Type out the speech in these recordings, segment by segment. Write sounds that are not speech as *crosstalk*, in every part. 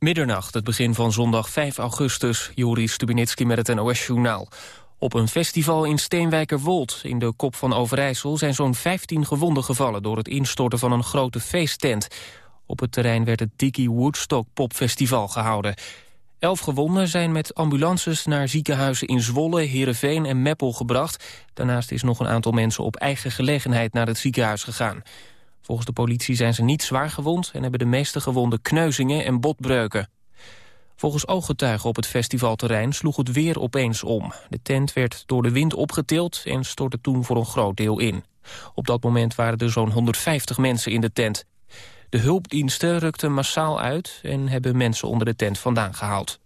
Middernacht, het begin van zondag 5 augustus. Joris Stubinitski met het NOS-journaal. Op een festival in Steenwijkerwold in de kop van Overijssel... zijn zo'n 15 gewonden gevallen door het instorten van een grote feesttent. Op het terrein werd het Dickie Woodstock Popfestival gehouden. Elf gewonden zijn met ambulances naar ziekenhuizen in Zwolle, Heerenveen en Meppel gebracht. Daarnaast is nog een aantal mensen op eigen gelegenheid naar het ziekenhuis gegaan. Volgens de politie zijn ze niet zwaar gewond... en hebben de meeste gewonden kneuzingen en botbreuken. Volgens ooggetuigen op het festivalterrein sloeg het weer opeens om. De tent werd door de wind opgetild en stortte toen voor een groot deel in. Op dat moment waren er zo'n 150 mensen in de tent. De hulpdiensten rukten massaal uit en hebben mensen onder de tent vandaan gehaald.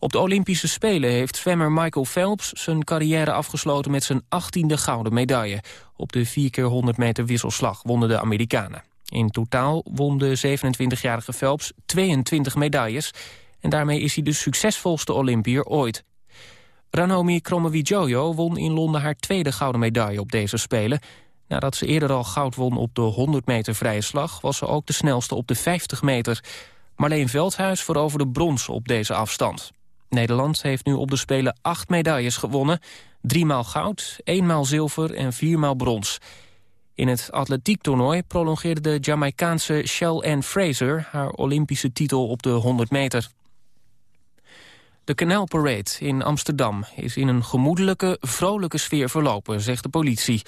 Op de Olympische Spelen heeft zwemmer Michael Phelps zijn carrière afgesloten met zijn 18e gouden medaille. Op de 4 keer 100 meter wisselslag wonnen de Amerikanen. In totaal won de 27-jarige Phelps 22 medailles en daarmee is hij de succesvolste Olympier ooit. Ranomi Kromowidjojo won in Londen haar tweede gouden medaille op deze Spelen. Nadat ze eerder al goud won op de 100 meter vrije slag... was ze ook de snelste op de 50 meter. Marleen Veldhuis veroverde brons op deze afstand. Nederland heeft nu op de Spelen acht medailles gewonnen. Driemaal goud, eenmaal zilver en viermaal brons. In het atletiektoernooi prolongeerde de Jamaicaanse Shell Ann Fraser... haar Olympische titel op de 100 meter. De Canal Parade in Amsterdam is in een gemoedelijke, vrolijke sfeer verlopen, zegt de politie.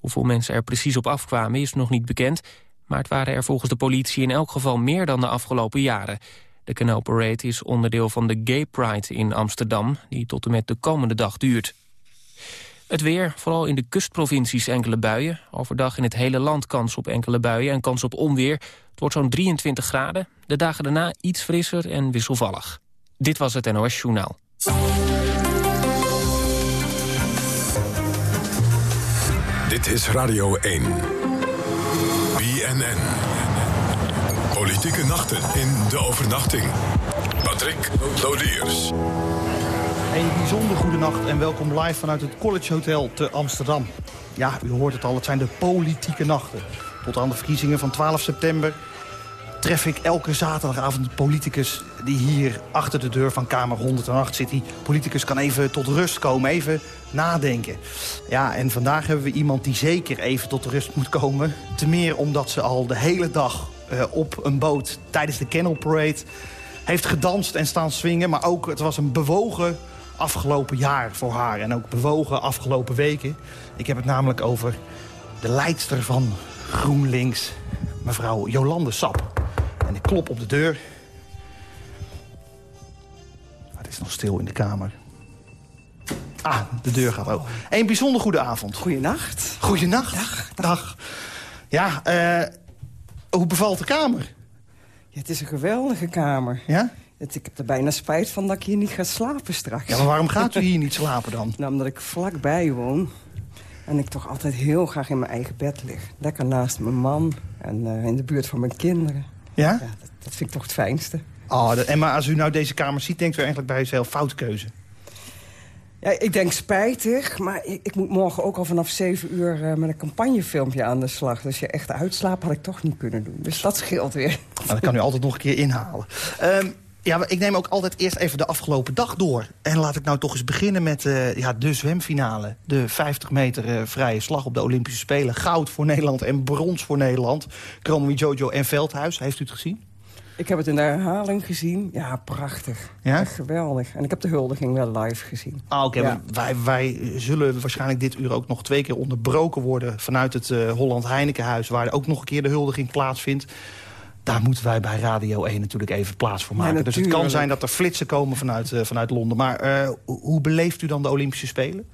Hoeveel mensen er precies op afkwamen is nog niet bekend... maar het waren er volgens de politie in elk geval meer dan de afgelopen jaren. De Canal Parade is onderdeel van de Gay Pride in Amsterdam... die tot en met de komende dag duurt. Het weer, vooral in de kustprovincies enkele buien. Overdag in het hele land kans op enkele buien en kans op onweer. Het wordt zo'n 23 graden. De dagen daarna iets frisser en wisselvallig. Dit was het NOS Journaal. Dit is Radio 1. BNN. Politieke nachten in de overnachting. Patrick Lodiers. Een bijzonder goede nacht en welkom live vanuit het College Hotel te Amsterdam. Ja, u hoort het al, het zijn de politieke nachten. Tot aan de verkiezingen van 12 september tref ik elke zaterdagavond een politicus... die hier achter de deur van Kamer 108 zit. Die politicus kan even tot rust komen, even nadenken. Ja, en vandaag hebben we iemand die zeker even tot rust moet komen. Te meer omdat ze al de hele dag uh, op een boot tijdens de Kennel Parade... heeft gedanst en staan swingen. Maar ook, het was een bewogen afgelopen jaar voor haar. En ook bewogen afgelopen weken. Ik heb het namelijk over de leidster van GroenLinks, mevrouw Jolande Sap. En ik klop op de deur. Het is nog stil in de kamer. Ah, de deur gaat open. Een bijzonder goede avond. Goedenacht. Goedenacht. Dag. Dag. Ja, eh, hoe bevalt de kamer? Ja, het is een geweldige kamer. Ja? Het, ik heb er bijna spijt van dat ik hier niet ga slapen straks. Ja, maar waarom gaat u *laughs* hier niet slapen dan? Nou, omdat ik vlakbij woon. En ik toch altijd heel graag in mijn eigen bed lig. Lekker naast mijn man en uh, in de buurt van mijn kinderen. Ja? ja dat, dat, vind ik toch het fijnste. Oh, dat, en maar als u nou deze kamer ziet, denkt u eigenlijk bij uzelf fout keuze? Ja, ik denk spijtig, maar ik, ik, moet morgen ook al vanaf 7 uur uh, met een campagnefilmpje aan de slag. Dus je echt uitslapen had ik toch niet kunnen doen. Dus dat scheelt weer. Dat kan u altijd nog een keer inhalen. Um, ja, ik neem ook altijd eerst even de afgelopen dag door. En laat ik nou toch eens beginnen met uh, ja, de zwemfinale. De 50 meter uh, vrije slag op de Olympische Spelen. Goud voor Nederland en brons voor Nederland. Kromowi Jojo en Veldhuis. Heeft u het gezien? Ik heb het in de herhaling gezien. Ja, prachtig. Ja? Echt geweldig. En ik heb de huldiging wel live gezien. Ah, oké. Okay, ja. wij, wij zullen waarschijnlijk dit uur ook nog twee keer onderbroken worden... vanuit het uh, Holland Heinekenhuis... waar ook nog een keer de huldiging plaatsvindt daar moeten wij bij Radio 1 natuurlijk even plaats voor maken. Ja, dus het kan zijn dat er flitsen komen vanuit, uh, vanuit Londen. Maar uh, hoe beleeft u dan de Olympische Spelen?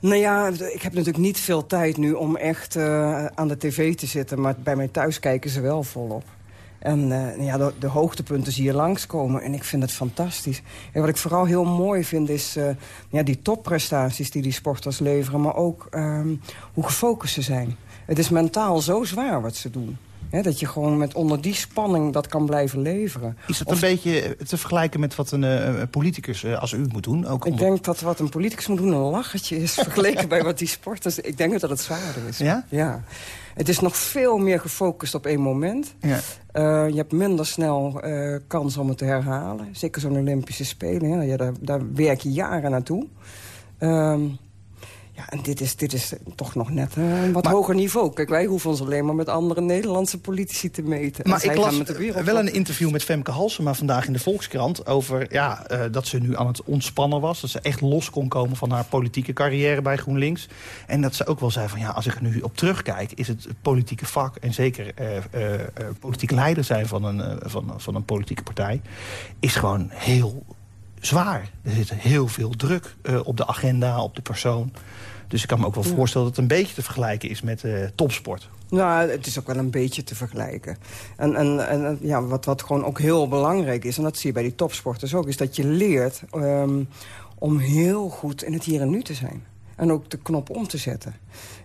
Nou ja, ik heb natuurlijk niet veel tijd nu om echt uh, aan de tv te zitten. Maar bij mij thuis kijken ze wel volop. En ja, de, de, hoogtepunten zie je langskomen. En ik vind het fantastisch. En wat ik vooral heel mooi vind is ja, die topprestaties die die sporters leveren. Maar ook um, hoe gefocust ze zijn. Het is mentaal zo zwaar wat ze doen. dat je gewoon met onder die spanning dat kan blijven leveren. Is dat een beetje te vergelijken met wat een uh, politicus uh, als u moet doen? Ook Ik denk dat wat een politicus moet doen een lachertje is... *laughs* vergeleken bij wat die sporters... Ik denk dat het zwaarder is. Ja? Ja. Het is nog veel meer gefocust op één moment. Ja. Uh, je hebt minder snel uh, kans om het te herhalen. Zeker zo'n Olympische Spelen. Ja, ja, daar, daar werk je jaren naartoe. Um, ja, en dit is, dit is toch nog net uh, een wat maar, hoger niveau. Kijk, wij hoeven ons alleen maar met andere Nederlandse politici te meten. Maar ik las wel een interview met Femke Halsema vandaag in de Volkskrant... over ja, uh, dat ze nu aan het ontspannen was. Dat ze echt los kon komen van haar politieke carrière bij GroenLinks. En dat ze ook wel zei van ja, als ik er nu op terugkijk... is het, politieke vak en zeker uh, politiek leider zijn van een, van, van een politieke partij... is gewoon heel zwaar. Er zit heel veel druk op de agenda, op de persoon... Dus ik kan me ook wel voorstellen dat het een beetje te vergelijken is met uh, topsport. Nou, het is ook wel een beetje te vergelijken. En, en, en ja, wat, wat gewoon ook heel belangrijk is... en dat zie je bij die topsporters ook... is dat je leert um, om heel goed in het hier en nu te zijn. En ook de knop om te zetten.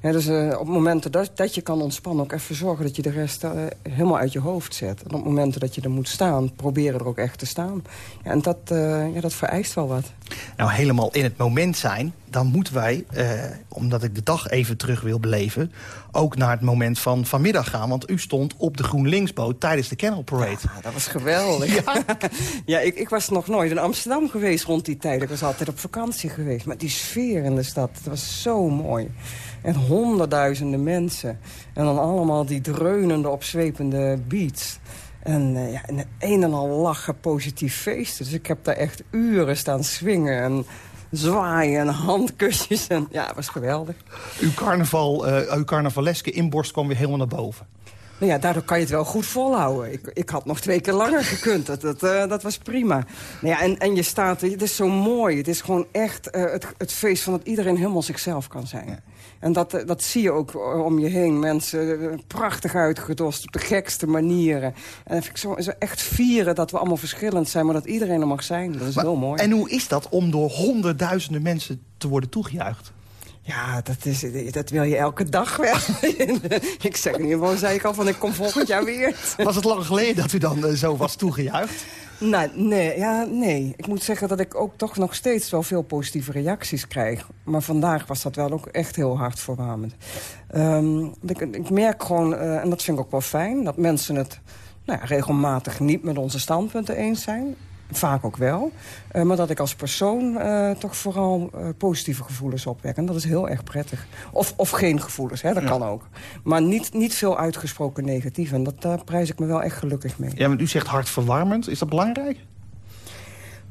Dus uh, op momenten dat, dat je kan ontspannen... ook even zorgen dat je de rest uh, helemaal uit je hoofd zet. En op momenten dat je er moet staan, proberen er ook echt te staan. Ja, en dat, uh, ja, dat vereist wel wat. Nou, helemaal in het moment zijn... dan moeten wij, omdat ik de dag even terug wil beleven... ook naar het moment van vanmiddag gaan. Want u stond op de GroenLinksboot tijdens de Kennel Parade. Ja, dat was geweldig. Ja, *laughs* ja ik, ik was nog nooit in Amsterdam geweest rond die tijd. Ik was altijd op vakantie geweest. Maar die sfeer in de stad, dat was zo mooi. En honderdduizenden mensen. En dan allemaal die dreunende, opzwepende beats. En, uh, ja, en een en al lachen, positief feesten. Dus ik heb daar echt uren staan swingen en zwaaien en handkusjes. En, ja, het was geweldig. Uw, carnaval, uh, uw carnavaleske inborst kwam weer helemaal naar boven. Nou ja, daardoor kan je het wel goed volhouden. Ik, ik had nog twee keer langer gekund. Dat, dat, uh, dat was prima. Nou ja, en, en je staat het is zo mooi. Het is gewoon echt uh, het, het feest van dat iedereen helemaal zichzelf kan zijn. Ja. En dat, dat zie je ook om je heen. Mensen prachtig uitgedost op de gekste manieren. En dat vind ik zo, zo echt vieren dat we allemaal verschillend zijn... maar dat iedereen er mag zijn. Dat is maar, heel mooi. En hoe is dat om door honderdduizenden mensen te worden toegejuicht? Ja, dat, is, dat wil je elke dag wel. *laughs* ik zeg niet gewoon, zei ik al, van ik kom volgend jaar weer. Was het lang geleden dat u dan zo was toegejuicht? Nou, nee, ja, nee. Ik moet zeggen dat ik ook toch nog steeds wel veel positieve reacties krijg. Maar vandaag was dat wel ook echt heel hard verwarmend. Um, ik, ik, merk gewoon, uh, en dat vind ik ook wel fijn... dat mensen het nou ja, regelmatig niet met onze standpunten eens zijn. Vaak ook wel. Uh, maar dat ik als persoon uh, toch vooral uh, positieve gevoelens opwek. En dat is heel erg prettig. Of, of geen gevoelens, hè, dat ja. kan ook. Maar niet, niet veel uitgesproken negatief. En dat, daar prijs ik me wel echt gelukkig mee. Ja, want u zegt hartverwarmend. Is dat belangrijk?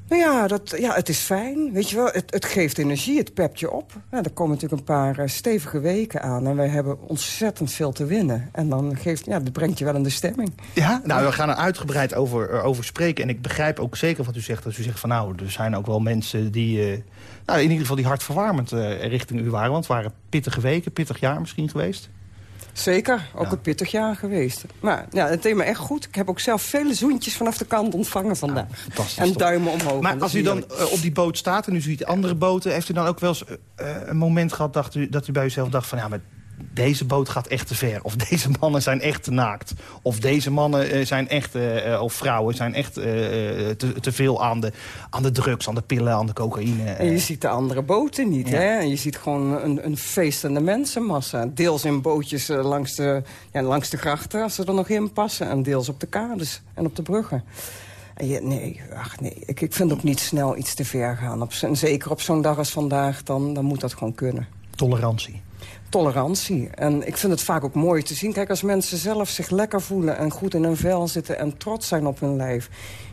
Nou ja, dat, ja, het is fijn. Weet je wel, het, het geeft energie, het pept je op. Ja, er komen natuurlijk een paar uh, stevige weken aan. En wij hebben ontzettend veel te winnen. En dan geeft, ja, dat brengt je wel in de stemming. Ja, nou, we gaan er uitgebreid over, over spreken. En ik begrijp ook zeker wat u zegt. Dat u zegt van nou, er zijn ook wel mensen die... Uh, nou, in ieder geval die hartverwarmend uh, richting u waren. Want het waren pittige weken, pittig jaar misschien geweest. Zeker, ook ja. een pittig jaar geweest. Maar ja, het deed me echt goed. Ik heb ook zelf vele zoentjes vanaf de kant ontvangen vandaag. Ja, en duimen omhoog. Maar als u dan uh, op die boot staat en u ziet andere boten... heeft u dan ook wel eens uh, een moment gehad dacht u, dat u bij uzelf dacht van... ja, maar deze boot gaat echt te ver. Of deze mannen zijn echt te naakt. Of deze mannen uh, zijn echt, uh, of vrouwen zijn echt uh, te, te, veel aan de, aan de drugs, aan de pillen, aan de cocaïne. En je ziet de andere boten niet, ja. hè? En je ziet gewoon een, een feestende mensenmassa. Deels in bootjes langs, de, ja, langs de grachten, als ze er nog in passen. En deels op de kades en op de bruggen. Nee, ach nee, ik, ik vind ook niet snel iets te ver gaan. Op, en zeker op zo'n dag als vandaag, dan, dan moet dat gewoon kunnen. Tolerantie tolerantie. En ik vind het vaak ook mooi te zien. Kijk, als mensen zelf zich lekker voelen en goed in hun vel zitten... en trots zijn op hun lijf...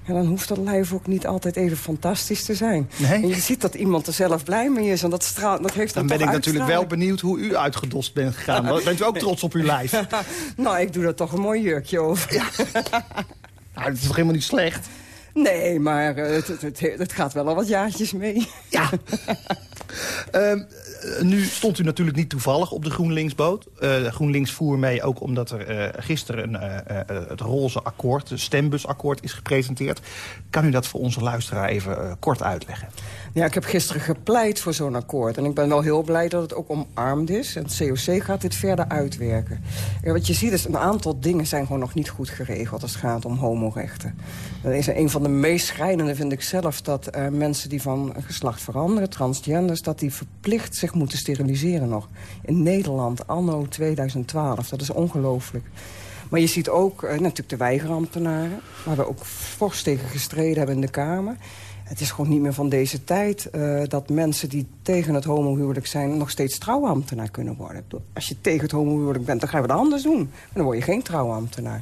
Ja, dan hoeft dat lijf ook niet altijd even fantastisch te zijn. Nee? En je ziet dat iemand er zelf blij mee is. En dat, straalt, dat heeft dan ben ik natuurlijk wel benieuwd hoe u uitgedost bent gegaan. Bent u ook trots op uw lijf? *laughs* nou, ik doe er toch een mooi jurkje over. Ja. *laughs* nou, dat is toch helemaal niet slecht? Nee, maar uh, het, het, het, het, gaat wel al wat jaartjes mee. Ja. *laughs* Ehm, nu stond u natuurlijk niet toevallig op de GroenLinks-boot. Uh, GroenLinks voer mee ook omdat er uh, gisteren het roze akkoord, het stembusakkoord, is gepresenteerd. Kan u dat voor onze luisteraar even kort uitleggen? Ja, ik heb gisteren gepleit voor zo'n akkoord. En ik ben wel heel blij dat het ook omarmd is. En het COC gaat dit verder uitwerken. Ja, wat je ziet is, een aantal dingen zijn gewoon nog niet goed geregeld... als het gaat om homorechten. Dat is een van de meest schrijnende, vind ik zelf... dat mensen die van geslacht veranderen, transgenders... dat die verplicht zich moeten steriliseren nog. In Nederland, anno 2012. Dat is ongelooflijk. Maar je ziet ook uh, natuurlijk de weigerambtenaren... waar we ook fors tegen gestreden hebben in de Kamer. Het is gewoon niet meer van deze tijd uh, dat mensen die tegen het homohuwelijk zijn... nog steeds trouwambtenaar kunnen worden. Als je tegen het homohuwelijk bent, dan ga je wat anders doen. Maar dan word je geen trouwambtenaar.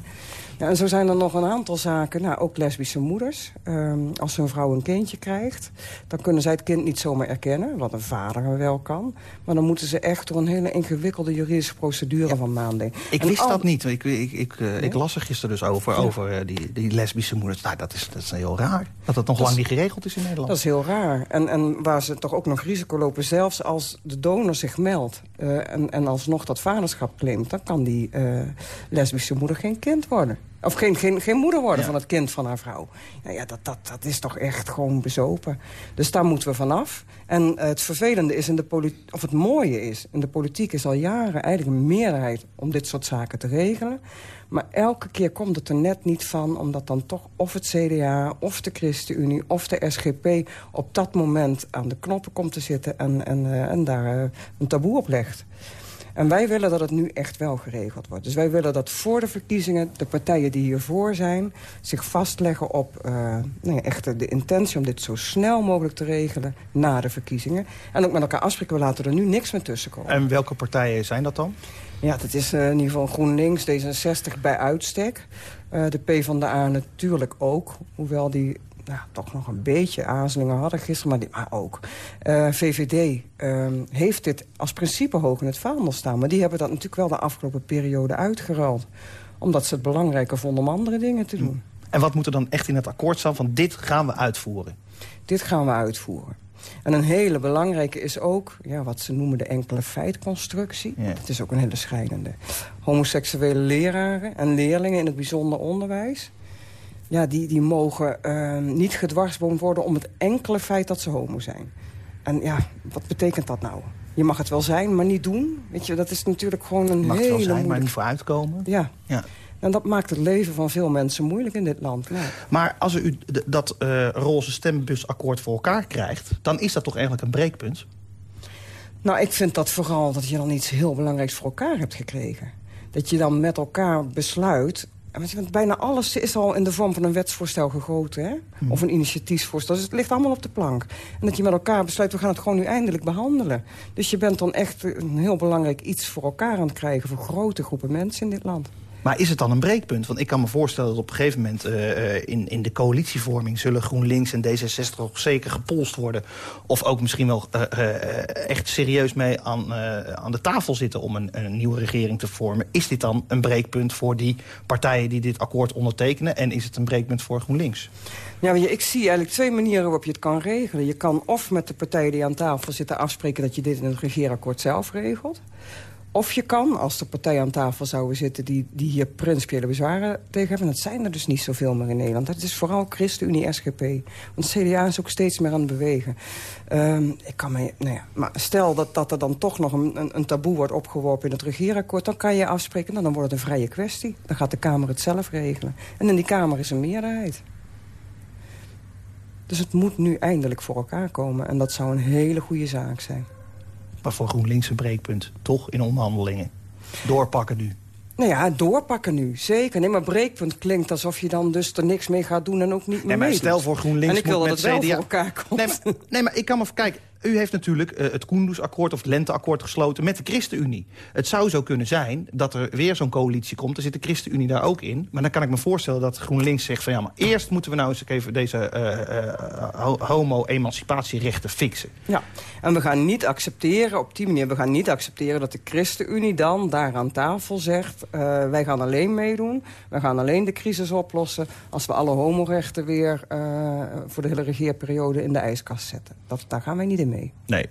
En zo zijn er nog een aantal zaken. Nou, ook lesbische moeders. Um, als een vrouw een kindje krijgt, dan kunnen zij het kind niet zomaar erkennen. Wat een vader wel kan. Maar dan moeten ze echt door een hele ingewikkelde juridische procedure van maanden. Ik wist dat niet. Ik, ik, ik, uh, ik, las er gisteren dus over, over uh, die, die lesbische moeders. Nou, dat is, dat is heel raar. Dat dat nog dat lang niet geregeld is in Nederland. Dat is heel raar. En, en waar ze toch ook nog risico lopen, zelfs als de donor zich meldt... Uh, en, en alsnog dat vaderschap claimt... dan kan die lesbische moeder geen kind worden. Of geen, geen, geen moeder worden van het kind van haar vrouw. Ja, ja dat, dat, dat is toch echt gewoon bezopen. Dus daar moeten we vanaf. En uh, het vervelende is, in de of het mooie is... in de politiek is al jaren eigenlijk een meerderheid... om dit soort zaken te regelen. Maar elke keer komt het er net niet van... omdat dan toch of het CDA, of de ChristenUnie, of de SGP... op dat moment aan de knoppen komt te zitten... en, en, uh, en daar uh, een taboe op legt. En wij willen dat het nu echt wel geregeld wordt. Dus wij willen dat voor de verkiezingen de partijen die hiervoor zijn... zich vastleggen op uh, nou ja, echt de intentie om dit zo snel mogelijk te regelen... na de verkiezingen. En ook met elkaar afspreken, we laten er nu niks meer tussen komen. En welke partijen zijn dat dan? Ja, dat is uh, in ieder geval GroenLinks, D66 bij uitstek. Uh, de PvdA natuurlijk ook, hoewel die nou, toch nog een beetje aarzelingen hadden gisteren, maar, die, maar ook. Uh, VVD uh, heeft dit als principe hoog in het vaandel staan. Maar die hebben dat natuurlijk wel de afgelopen periode uitgeruild. Omdat ze het belangrijker vonden om andere dingen te doen. En wat moet er dan echt in het akkoord staan van dit gaan we uitvoeren? Dit gaan we uitvoeren. En een hele belangrijke is ook ja, wat ze noemen de enkele feitconstructie. Ja. Het is ook een hele scheidende. Homoseksuele leraren en leerlingen in het bijzonder onderwijs ja, die, die mogen uh, niet gedwarsboomd worden om het enkele feit dat ze homo zijn. En ja, wat betekent dat nou? Je mag het wel zijn, maar niet doen. Weet je, dat is natuurlijk gewoon een mag hele... Mag het wel zijn, maar niet vooruitkomen. Ja. ja. En dat maakt het leven van veel mensen moeilijk in dit land. Ja. Maar als u dat uh, roze stembusakkoord voor elkaar krijgt... dan is dat toch eigenlijk een breekpunt? Nou, ik vind dat vooral dat je dan iets heel belangrijks voor elkaar hebt gekregen. Dat je dan met elkaar besluit want bijna alles is al in de vorm van een wetsvoorstel gegoten. Hè? Hmm. Of een initiatiefvoorstel. Dus het ligt allemaal op de plank. En dat je met elkaar besluit, we gaan het gewoon nu eindelijk behandelen. Dus je bent dan echt een heel belangrijk iets voor elkaar aan het krijgen... voor grote groepen mensen in dit land. Maar is het dan een breekpunt? Want ik kan me voorstellen dat op een gegeven moment... Uh, in, in de coalitievorming zullen GroenLinks en D66 ook zeker gepolst worden. Of ook misschien wel uh, echt serieus mee aan, aan de tafel zitten... om een, een, nieuwe regering te vormen. Is dit dan een breekpunt voor die partijen die dit akkoord ondertekenen? En is het een breekpunt voor GroenLinks? Ja, ik zie eigenlijk twee manieren waarop je het kan regelen. Je kan of met de partijen die aan tafel zitten afspreken... dat je dit in het regeerakkoord zelf regelt. Of je kan, als de partijen aan tafel zouden zitten... die, die hier principiële bezwaren tegen hebben... dat zijn er dus niet zoveel meer in Nederland. Dat is vooral ChristenUnie, SGP. Want CDA is ook steeds meer aan het bewegen. Um, ik kan me, nou ja, maar stel dat, dat er dan toch nog een, een, een, taboe wordt opgeworpen in het regeerakkoord... dan kan je afspreken, nou, dan wordt het een vrije kwestie. Dan gaat de Kamer het zelf regelen. En in die Kamer is een meerderheid. Dus het moet nu eindelijk voor elkaar komen. En dat zou een hele goede zaak zijn. Maar voor GroenLinks een breekpunt, toch, in onderhandelingen. Doorpakken nu. Nou ja, doorpakken nu, zeker. Nee, maar breekpunt klinkt alsof je dan dus er niks mee gaat doen en ook niet meer nee, maar Stel voor GroenLinks En ik wil dat het wel voor elkaar komt. Nee, maar, nee, maar ik kan me... Kijk, u heeft natuurlijk uh, het Koendersakkoord of het Lenteakkoord gesloten met de ChristenUnie. Het zou zo kunnen zijn dat er weer zo'n coalitie komt. Er zit de ChristenUnie daar ook in. Maar dan kan ik me voorstellen dat GroenLinks zegt van... ja, maar eerst moeten we nou eens even deze uh, uh, homo-emancipatierechten fixen. Ja, en we gaan niet accepteren, op die manier... we gaan niet accepteren dat de ChristenUnie dan daar aan tafel zegt... wij gaan alleen meedoen, wij gaan alleen de crisis oplossen... als we alle homorechten weer voor de hele regeerperiode in de ijskast zetten. Dat, daar gaan wij niet in mee. Nee.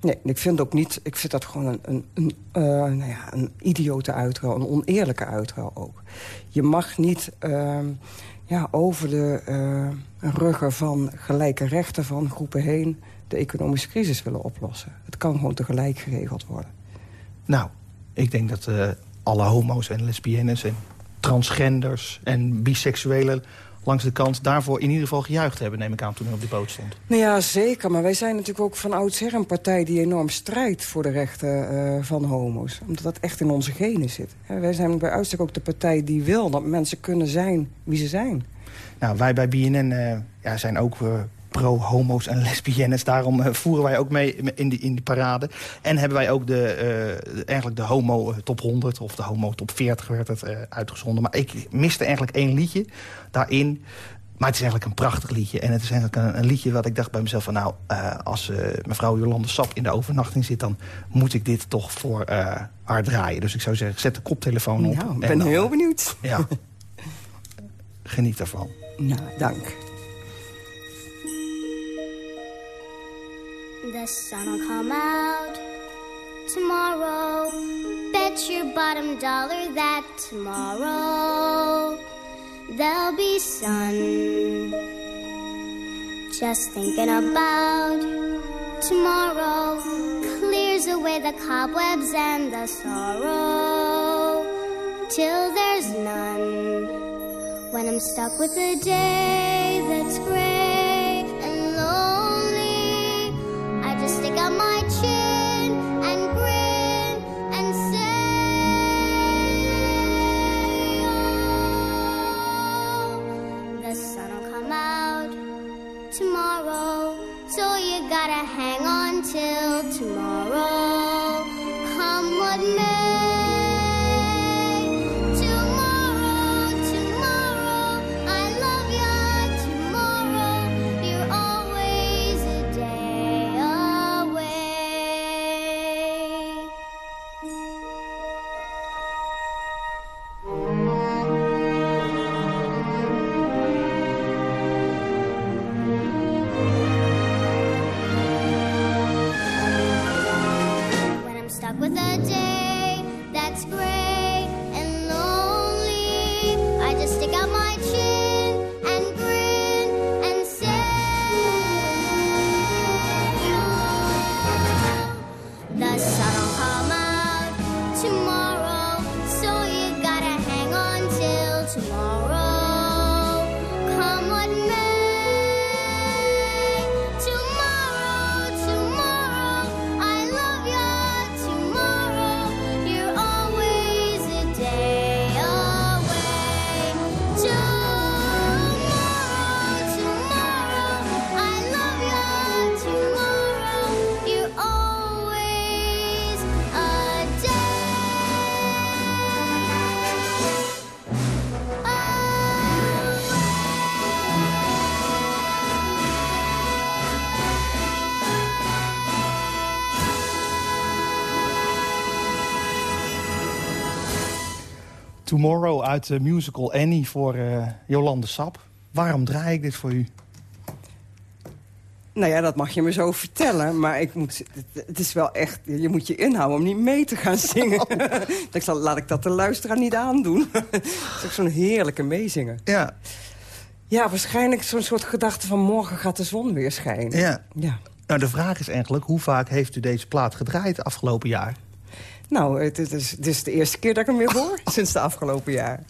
Nee, ik vind ook niet. Ik vind dat gewoon een, een, een, uh, nou ja, een idiote uitruil, een oneerlijke uitruil ook. Je mag niet uh, ja, over de uh, ruggen van gelijke rechten van groepen heen de economische crisis willen oplossen. Het kan gewoon tegelijk geregeld worden. Nou, ik denk dat uh, alle homo's en lesbiennes en transgenders en biseksuelen langs de kant daarvoor in ieder geval gejuicht hebben, neem ik aan, toen hij op die boot stond. Nou ja, zeker. Maar wij zijn natuurlijk ook van oudsher een partij die enorm strijdt voor de rechten uh, van homo's. Omdat dat echt in onze genen zit. wij zijn bij uitstek ook de partij die wil dat mensen kunnen zijn wie ze zijn. Nou, wij bij BNN uh, ja, zijn ook uh, pro-homo's en lesbiennes. Daarom uh, voeren wij ook mee in die, in die parade. En hebben wij ook de, uh, eigenlijk de homo top 100 of de homo top 40 werd het uitgezonden. Maar ik miste eigenlijk één liedje daarin. Maar het is eigenlijk een prachtig liedje. En het is eigenlijk een, een liedje wat ik dacht bij mezelf van... nou, als mevrouw Jolande Sap in de overnachting zit... dan moet ik dit toch voor haar draaien. Dus ik zou zeggen, zet de koptelefoon op. Nou, ik ben dan, heel benieuwd. Ja. *laughs* Geniet ervan. Nou, dank. The sun will come out tomorrow. Bet your bottom dollar that tomorrow there'll be sun. Just thinking about tomorrow clears away the cobwebs and the sorrow till there's none. When I'm stuck with a day that's gray gotta hang on till tomorrow. Come what may. with a day that's great. Tomorrow uit de musical Annie voor uh, Jolande Sap. Waarom draai ik dit voor u? Nou ja, dat mag je me zo vertellen. Maar ik moet, het, is wel echt... Je moet je inhouden om niet mee te gaan zingen. *laughs* *laughs* ik zal, laat ik dat de luisteraar niet aandoen. *laughs* Het is ook zo'n heerlijke meezingen. Ja, Ja, waarschijnlijk zo'n soort gedachte van... morgen gaat de zon weer schijnen. ja. Ja. Nou, de vraag is eigenlijk, hoe vaak heeft u deze plaat gedraaid afgelopen jaar? Nou, het, is, de eerste keer dat ik hem weer hoor. *laughs* sinds de afgelopen jaar.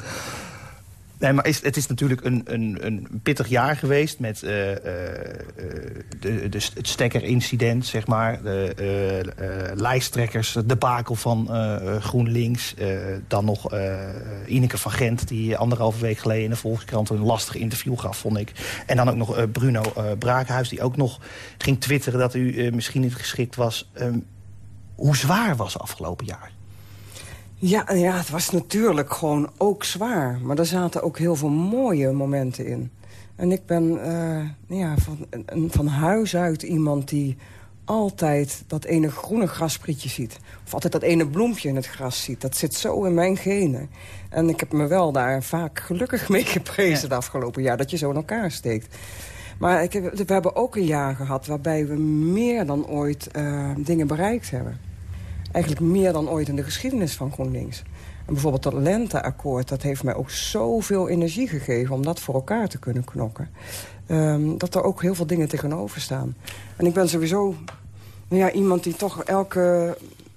Nee, maar is, het is natuurlijk een, een, een pittig jaar geweest met eh, eh, de, het stekkerincident, zeg maar. De lijsttrekkers, de bakel van GroenLinks. dan nog Ineke van Gent, die anderhalve week geleden in de Volkskrant een lastig interview gaf, vond ik. En dan ook nog Bruno Braakhuis, die ook nog ging twitteren dat u misschien niet geschikt was. Ehm, hoe zwaar was het afgelopen jaar? Ja, ja, het was natuurlijk gewoon ook zwaar. Maar er zaten ook heel veel mooie momenten in. En ik ben eh, ja, van, een- van huis uit iemand die altijd dat ene groene grasprietje ziet. Of altijd dat ene bloempje in het gras ziet. Dat zit zo in mijn genen. En ik heb me wel daar vaak gelukkig mee geprezen Ja. het afgelopen jaar. Dat je zo in elkaar steekt. Maar ik heb, we hebben ook een jaar gehad waarbij we meer dan ooit uh, dingen bereikt hebben. Eigenlijk meer dan ooit in de geschiedenis van GroenLinks. En bijvoorbeeld dat lenteakkoord, dat heeft mij ook zoveel energie gegeven... om dat voor elkaar te kunnen knokken. Um, dat er ook heel veel dingen tegenover staan. En ik ben sowieso nou ja, iemand die toch elke...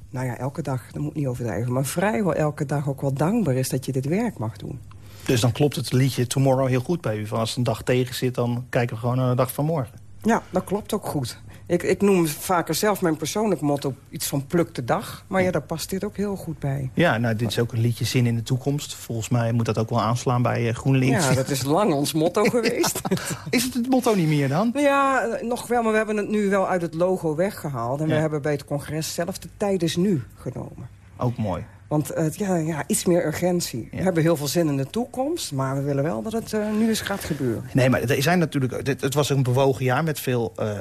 Nou ja, elke dag, dat moet niet overdrijven... maar vrijwel elke dag ook wel dankbaar is dat je dit werk mag doen. Dus dan klopt het liedje Tomorrow heel goed bij u. Van als een dag tegen zit, dan kijken we gewoon naar de dag van morgen. Ja, dat klopt ook goed. Ik, ik noem vaker zelf mijn persoonlijk motto iets van pluk de dag. Maar ja, daar past dit ook heel goed bij. Ja, nou, dit is ook een liedje Zin in de toekomst. Volgens mij moet dat ook wel aanslaan bij uh, GroenLinks. Ja, dat is lang ons motto *laughs* geweest. is het het motto niet meer dan? Ja, nog wel, maar we hebben het nu wel uit het logo weggehaald. En we hebben bij het congres zelf de tijd is nu genomen. Ook mooi. Want uh, ja, ja, iets meer urgentie. We hebben heel veel zin in de toekomst, maar we willen wel dat het uh, nu eens gaat gebeuren. Nee, maar er zijn natuurlijk, het was een bewogen jaar met veel, uh,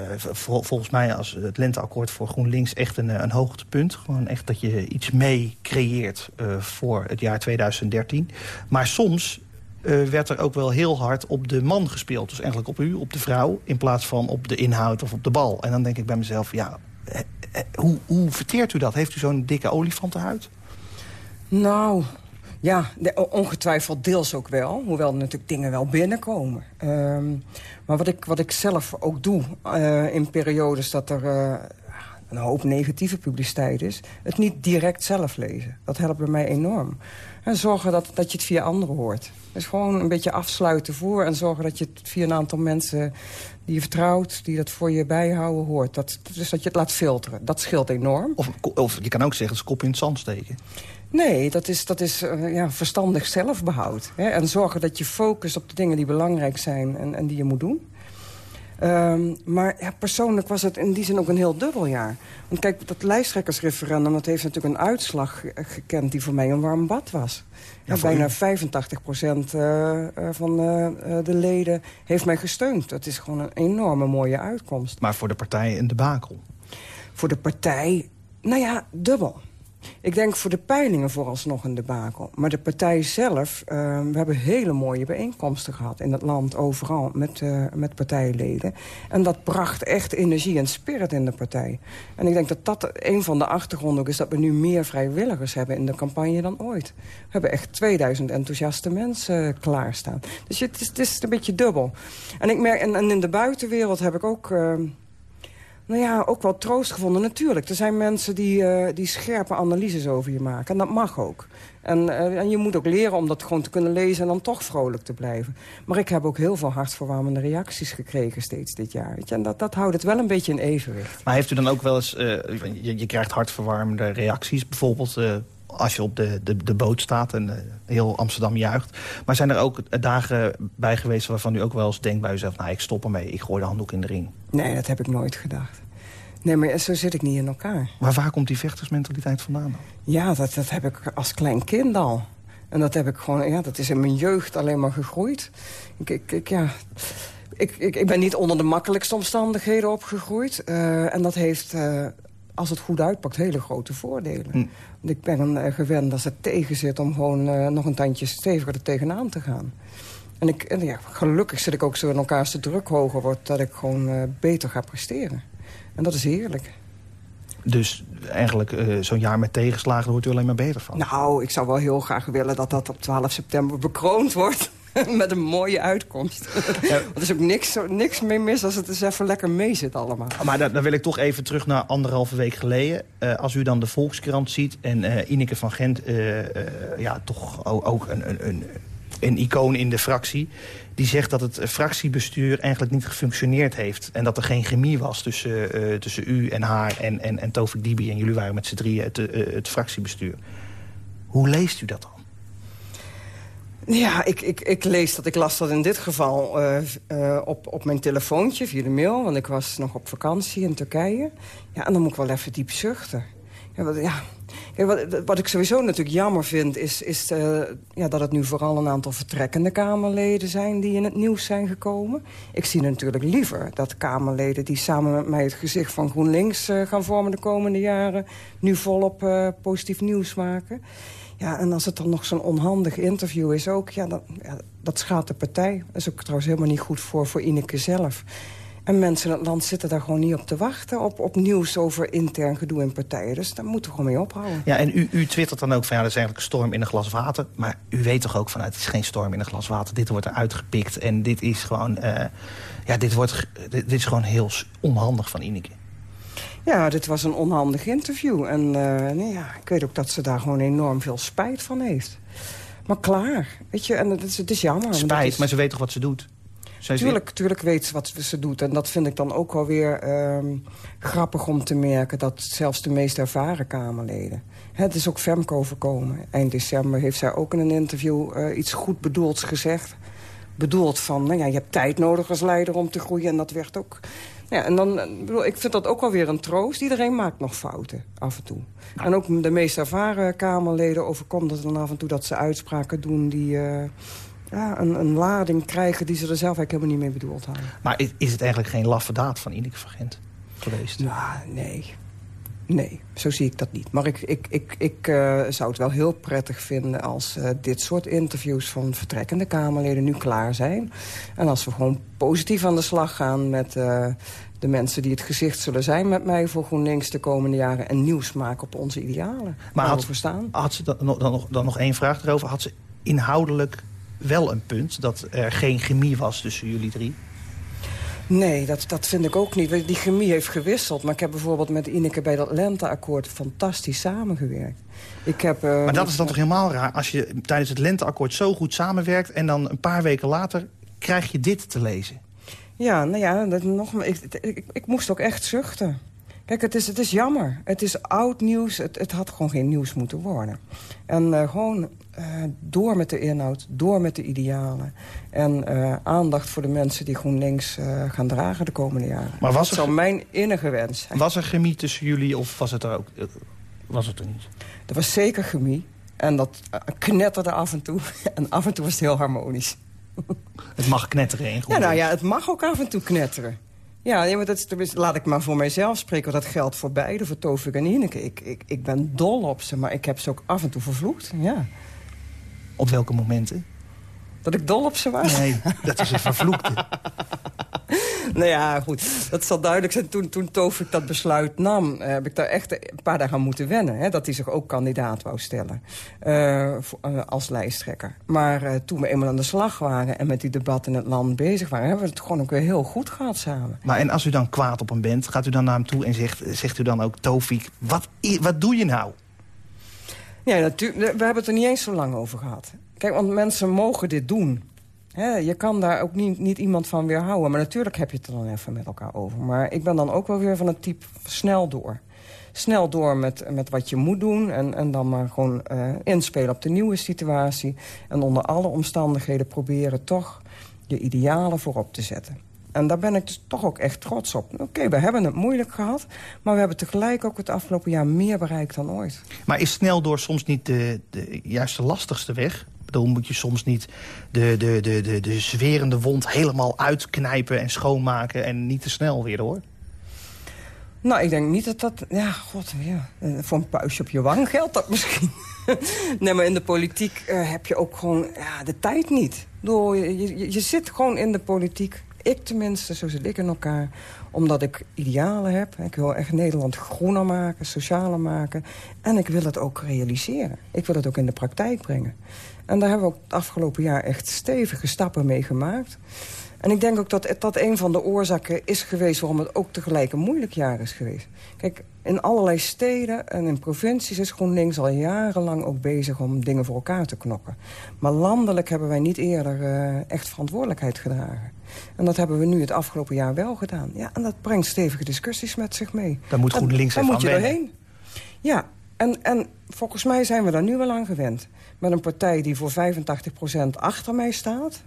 volgens mij als het lenteakkoord voor GroenLinks echt een, een hoogtepunt. Gewoon echt dat je iets mee creëert voor het jaar 2013. Maar soms werd er ook wel heel hard op de man gespeeld. Dus eigenlijk op u, op de vrouw, in plaats van op de inhoud of op de bal. En dan denk ik bij mezelf, ja, hoe, hoe verteert u dat? Heeft u zo'n dikke olifantenhuid? Nou, ja, ongetwijfeld deels ook wel. Hoewel er natuurlijk dingen wel binnenkomen. Um, maar wat ik, wat ik zelf ook doe uh, in periodes dat er uh, een hoop negatieve publiciteit is... het niet direct zelf lezen. Dat helpt bij mij enorm. En zorgen dat, dat je het via anderen hoort. Dus gewoon een beetje afsluiten voor... en zorgen dat je het via een aantal mensen die je vertrouwt... die dat voor je bijhouden hoort. Dat, dus dat je het laat filteren. Dat scheelt enorm. Of, of je kan ook zeggen, het kop in het zand steken. Nee, dat is, dat is uh, ja, verstandig zelfbehoud. Hè? En zorgen dat je focust op de dingen die belangrijk zijn en, en die je moet doen. Um, maar ja, persoonlijk was het in die zin ook een heel dubbel jaar. Want kijk, dat lijsttrekkersreferendum... dat heeft natuurlijk een uitslag gekend die voor mij een warm bad was. Ja, bijna 85 procent uh, van uh, de leden heeft mij gesteund. Dat is gewoon een enorme mooie uitkomst. Maar voor de partij een debakel? Voor de partij, nou ja, dubbel. Ik denk voor de peilingen vooralsnog een debakel. Maar de partij zelf, uh, we hebben hele mooie bijeenkomsten gehad... in het land overal met, uh, met partijleden. En dat bracht echt energie en spirit in de partij. En ik denk dat dat een van de achtergronden is... dat we nu meer vrijwilligers hebben in de campagne dan ooit. We hebben echt 2000 enthousiaste mensen klaarstaan. Dus het is, het is een beetje dubbel. En, ik merk, en, in de buitenwereld heb ik ook... Uh, nou ja, ook wel troost gevonden. Natuurlijk, er zijn mensen die, uh, die scherpe analyses over je maken. En dat mag ook. En, uh, en je moet ook leren om dat gewoon te kunnen lezen en dan toch vrolijk te blijven. Maar ik heb ook heel veel hartverwarmende reacties gekregen steeds dit jaar. Weet je? En dat, dat houdt het wel een beetje in evenwicht. Maar heeft u dan ook wel eens... Uh, je, je, krijgt hartverwarmende reacties. Bijvoorbeeld als je op de, de, de boot staat en uh, heel Amsterdam juicht. Maar zijn er ook dagen bij geweest waarvan u ook wel eens denkt bij uzelf... nou, ik stop ermee, ik gooi de handdoek in de ring? Nee, dat heb ik nooit gedacht. Nee, maar zo zit ik niet in elkaar. Maar waar komt die vechtersmentaliteit vandaan dan? Ja, dat, dat heb ik als klein kind al. En dat heb ik gewoon, ja, dat is in mijn jeugd alleen maar gegroeid. Ik, ik, ik ja... Ik, ik, ik ben niet onder de makkelijkste omstandigheden opgegroeid. Uh, en dat heeft uh, als het goed uitpakt, hele grote voordelen. Hm. Want ik ben uh, gewend als het tegen zit om gewoon uh, nog een tandje steviger er tegenaan te gaan. En, ik, en ja, gelukkig zit ik ook zo in elkaar als de druk hoger wordt... dat ik gewoon uh, beter ga presteren. En dat is heerlijk. Dus eigenlijk zo'n jaar met tegenslagen, daar wordt u alleen maar beter van? Nou, ik zou wel heel graag willen dat dat op 12 september bekroond wordt. *laughs* met een mooie uitkomst. *laughs* Ja. er is ook niks, niks mee mis als het eens even lekker mee zit allemaal. Maar dan, dan wil ik toch even terug naar anderhalve week geleden. Uh, als u dan de Volkskrant ziet en uh, Ineke van Gent... Uh, ja, toch ook een, een, een, een icoon in de fractie... die zegt dat het fractiebestuur eigenlijk niet gefunctioneerd heeft... en dat er geen chemie was tussen, tussen u en haar en, en, en Tovik Dibi... en jullie waren met z'n drieën het, het fractiebestuur. Hoe leest u dat dan? Ja, ik, ik, ik lees dat. Ik las dat in dit geval uh, uh, op, op mijn telefoontje via de mail. Want ik was nog op vakantie in Turkije. Ja, en dan moet ik wel even diep zuchten. Ja, wat, ja. Wat, wat, ik sowieso natuurlijk jammer vind... is, is uh, ja, dat het nu vooral een aantal vertrekkende Kamerleden zijn... die in het nieuws zijn gekomen. Ik zie natuurlijk liever dat Kamerleden... die samen met mij het gezicht van GroenLinks gaan vormen de komende jaren... nu volop positief nieuws maken Ja, en als het dan nog zo'n onhandig interview is ook... Ja, dan, ja, dat schaadt de partij. Dat is ook trouwens helemaal niet goed voor, voor Ineke zelf. En mensen in het land zitten daar gewoon niet op te wachten... op, op nieuws over intern gedoe in partijen. Dus daar moeten we gewoon mee ophouden. Ja, en u, u twittert dan ook van ja, dat is eigenlijk een storm in een glas water. Maar u weet toch ook van nou, het is geen storm in een glas water. Dit wordt eruit gepikt en dit is gewoon, eh, ja, dit, wordt, dit, is gewoon heel onhandig van Ineke. Ja, dit was een onhandig interview. En eh, nee, ja, ik weet ook dat ze daar gewoon enorm veel spijt van heeft. Maar klaar, weet je, en het is, het is jammer. Spijt, is- maar ze weet toch wat ze doet? Zij Tuurlijk, tuurlijk weet ze wat ze doet. En dat vind ik dan ook wel weer ehm, grappig om te merken... dat zelfs de meest ervaren Kamerleden... Het is ook Femco overkomen. Eind december heeft zij ook in een interview eh, iets goed bedoelds gezegd. Bedoeld van, nou ja, je hebt tijd nodig als leider om te groeien. En dat werd ook... Ja, en dan, eh, bedoel, ik vind dat ook wel weer een troost. Iedereen maakt nog fouten, af en toe. En ook de meest ervaren Kamerleden overkomt het dan af en toe... dat ze uitspraken doen die... eh, ja, een, een lading krijgen die ze er zelf eigenlijk helemaal niet mee bedoeld hadden. Maar is, is het eigenlijk geen laffe daad van Ineke van Gent geweest? Nou, nee. Nee, zo zie ik dat niet. Maar ik, ik, ik, ik eh, zou het wel heel prettig vinden als eh, dit soort interviews van vertrekkende Kamerleden nu klaar zijn. En als we gewoon positief aan de slag gaan met eh, de mensen die het gezicht zullen zijn met mij voor GroenLinks de komende jaren. En nieuws maken op onze idealen. Maar had- we voor staan. Had ze dan, dan, nog, dan nog één vraag erover. Had ze inhoudelijk wel een punt dat er geen chemie was tussen jullie drie? Nee, dat, dat vind ik ook niet. Die chemie heeft gewisseld. Maar ik heb bijvoorbeeld met Ineke bij dat Lenteakkoord fantastisch samengewerkt. Ik heb, eh, Maar dat is dan toch helemaal raar als je tijdens het lenteakkoord zo goed samenwerkt... en dan een paar weken later krijg je dit te lezen. Ja, nou ja, dat, nog, ik, ik, ik moest ook echt zuchten. Kijk, het is, het is jammer. Het is oud nieuws. Het, het had gewoon geen nieuws moeten worden. En eh, gewoon eh, door met de inhoud, door met de idealen. En eh, aandacht voor de mensen die GroenLinks gaan dragen de komende jaren. Maar was dat er- zou mijn innige wens zijn. Was er chemie tussen jullie of was het er ook? Was het er niet? Er was zeker chemie. En dat knetterde af en toe. *laughs* En af en toe was het heel harmonisch. Het mag knetteren in Ja, nou ja, het mag ook af en toe knetteren. Ja, nee, maar dat is, laat ik maar voor mijzelf spreken. want Dat geldt voor beide, voor Tovik en Ineke. Ik, ik, ik ben dol op ze, maar ik heb ze ook af en toe vervloekt. Ja. Op welke momenten? Dat ik dol op ze was? Nee, dat is een vervloekte. *laughs* *laughs* nou ja, goed. Dat zal duidelijk zijn. Toen, toen Tovik dat besluit nam, eh, heb ik daar echt een paar dagen aan moeten wennen. Hè, dat hij zich ook kandidaat wou stellen eh, voor- eh, als lijsttrekker. Maar toen we eenmaal aan de slag waren en met die debatten in het land bezig waren... hebben we het gewoon ook weer heel goed gehad samen. Maar en als u dan kwaad op hem bent, gaat u dan naar hem toe en zegt, zegt u dan ook... Tofik, wat, wat doe je nou? Ja, natuurlijk. We hebben het er niet eens zo lang over gehad. Kijk, want mensen mogen dit doen. Je kan daar ook niet, niet iemand van weerhouden. Maar natuurlijk heb je het er dan even met elkaar over. Maar ik ben dan ook wel weer van het type snel door. Snel door met, met wat je moet doen. En, en dan maar gewoon eh, inspelen op de nieuwe situatie. En onder alle omstandigheden proberen toch je idealen voorop te zetten. En daar ben ik dus toch ook echt trots op. Oké, we hebben het moeilijk gehad. Maar we hebben tegelijk ook het afgelopen jaar meer bereikt dan ooit. Maar is snel door soms niet de, de lastigste weg? Bedoel, moet je soms niet de, de, de, de, de zwerende wond helemaal uitknijpen en schoonmaken... en niet te snel weer door? Nou, ik denk niet dat dat... Ja, god, ja. eh, Voor een puistje op je wang geldt dat misschien. *laughs* nee, maar in de politiek eh, heb je ook gewoon ja, de tijd niet. Bedoel, je, je, je zit gewoon in de politiek. Ik tenminste, zo zit ik in elkaar. Omdat ik idealen heb. Ik wil echt Nederland groener maken, socialer maken. En ik wil het ook realiseren. Ik wil het ook in de praktijk brengen. En daar hebben we ook het afgelopen jaar echt stevige stappen mee gemaakt. En ik denk ook dat dat een van de oorzaken is geweest... waarom het ook tegelijk een moeilijk jaar is geweest. Kijk, in allerlei steden en in provincies is GroenLinks al jarenlang ook bezig... om dingen voor elkaar te knokken. Maar landelijk hebben wij niet eerder eh, echt verantwoordelijkheid gedragen. En dat hebben we nu het afgelopen jaar wel gedaan. Ja, en dat brengt stevige discussies met zich mee. Daar moet En GroenLinks even moet je doorheen. Ja, en, en volgens mij zijn we daar nu wel aan gewend. Met een partij die voor 85% achter mij staat.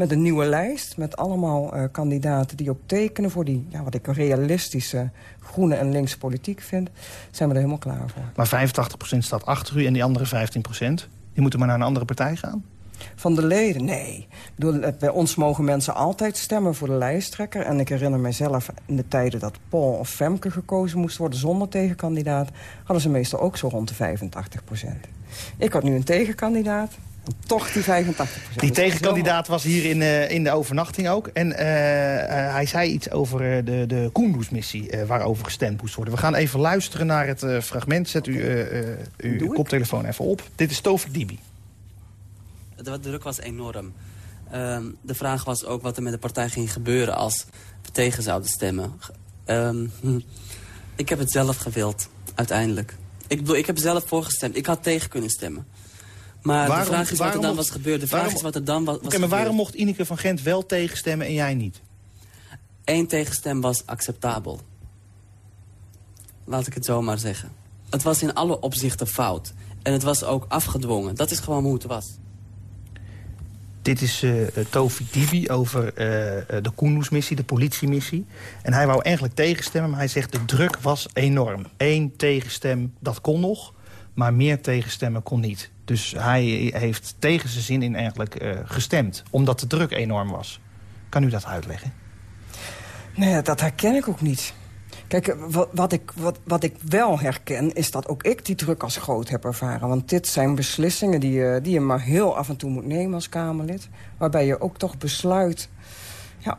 Met een nieuwe lijst, met allemaal eh, kandidaten die ook tekenen... voor die, ja, wat ik een realistische groene en linkse politiek vind... zijn we er helemaal klaar voor. Maar 85% staat achter u en die andere 15%, die moeten maar naar een andere partij gaan? Van de leden? Nee. Ik bedoel, bij ons mogen mensen altijd stemmen voor de lijsttrekker. En ik herinner mezelf in de tijden dat Paul of Femke gekozen moest worden... zonder tegenkandidaat, hadden ze meestal ook zo rond de 85 procent. Ik had nu een tegenkandidaat. Toch die 85 procent. Die tegenkandidaat was hier in, eh, in de overnachting ook. En eh, eh, hij zei iets over eh, de, de Koendersmissie eh, waarover gestemd moest worden. We gaan even luisteren naar het eh, fragment. Zet u eh, eh, uw ik. koptelefoon even op. Dit is Tovik Dibi. De druk was enorm. Ehm, de vraag was ook wat er met de partij ging gebeuren als we tegen zouden stemmen. Ehm, hm. ik heb het zelf gewild, uiteindelijk. Ik bedoel, ik heb zelf voor gestemd. Ik had tegen kunnen stemmen. Maar Waarom- de vraag is wat er dan was gebeurd. De vraag waarom- is wat er dan wa- was Oké, maar gebeurd. waarom mocht Ineke van Gent wel tegenstemmen en jij niet? Eén tegenstem was acceptabel. Laat ik het zo maar zeggen. Het was in alle opzichten fout. En het was ook afgedwongen. Dat is gewoon hoe het was. Dit is eh Tovik Dibi over eh, eh, de Koendersmissie, de politiemissie. En hij wou eigenlijk tegenstemmen, maar hij zegt de druk was enorm. Eén tegenstem, dat kon nog, maar meer tegenstemmen kon niet. Dus hij heeft tegen zijn zin in eigenlijk eh, gestemd, omdat de druk enorm was. Kan u dat uitleggen? Nee, dat herken ik ook niet. Kijk, wat, wat, ik, wat, wat ik wel herken, is dat ook ik die druk als groot heb ervaren. Want dit zijn beslissingen die je, die je maar heel af en toe moet nemen als Kamerlid. Waarbij je ook toch besluit ja,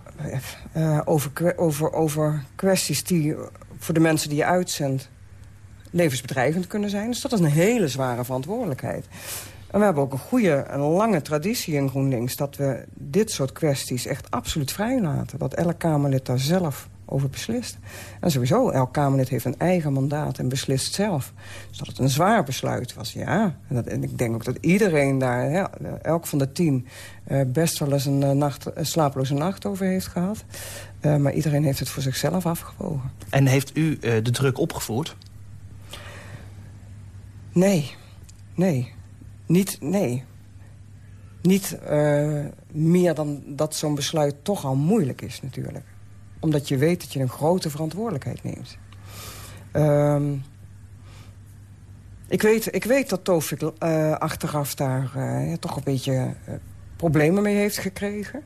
eh, over, over, over kwesties die voor de mensen die je uitzendt levensbedreigend kunnen zijn. Dus dat is een hele zware verantwoordelijkheid. En we hebben ook een goede lange traditie in GroenLinks... dat we dit soort kwesties echt absoluut vrij laten. Dat elk Kamerlid daar zelf over beslist. En sowieso, elk Kamerlid heeft een eigen mandaat en beslist zelf. Dus dat het een zwaar besluit was, ja. En, dat, en ik denk ook dat iedereen daar, elk van de tien... eh, best wel eens een, eh, nacht, een slapeloze nacht over heeft gehad. Eh, maar iedereen heeft het voor zichzelf afgewogen. En heeft u eh, de druk opgevoerd? Nee, nee. Niet, nee. Niet eh, meer dan dat zo'n besluit toch al moeilijk is natuurlijk. Omdat je weet dat je een grote verantwoordelijkheid neemt. Ehm, ik, weet, ik weet dat Tovik eh, achteraf daar eh, toch een beetje problemen mee heeft gekregen.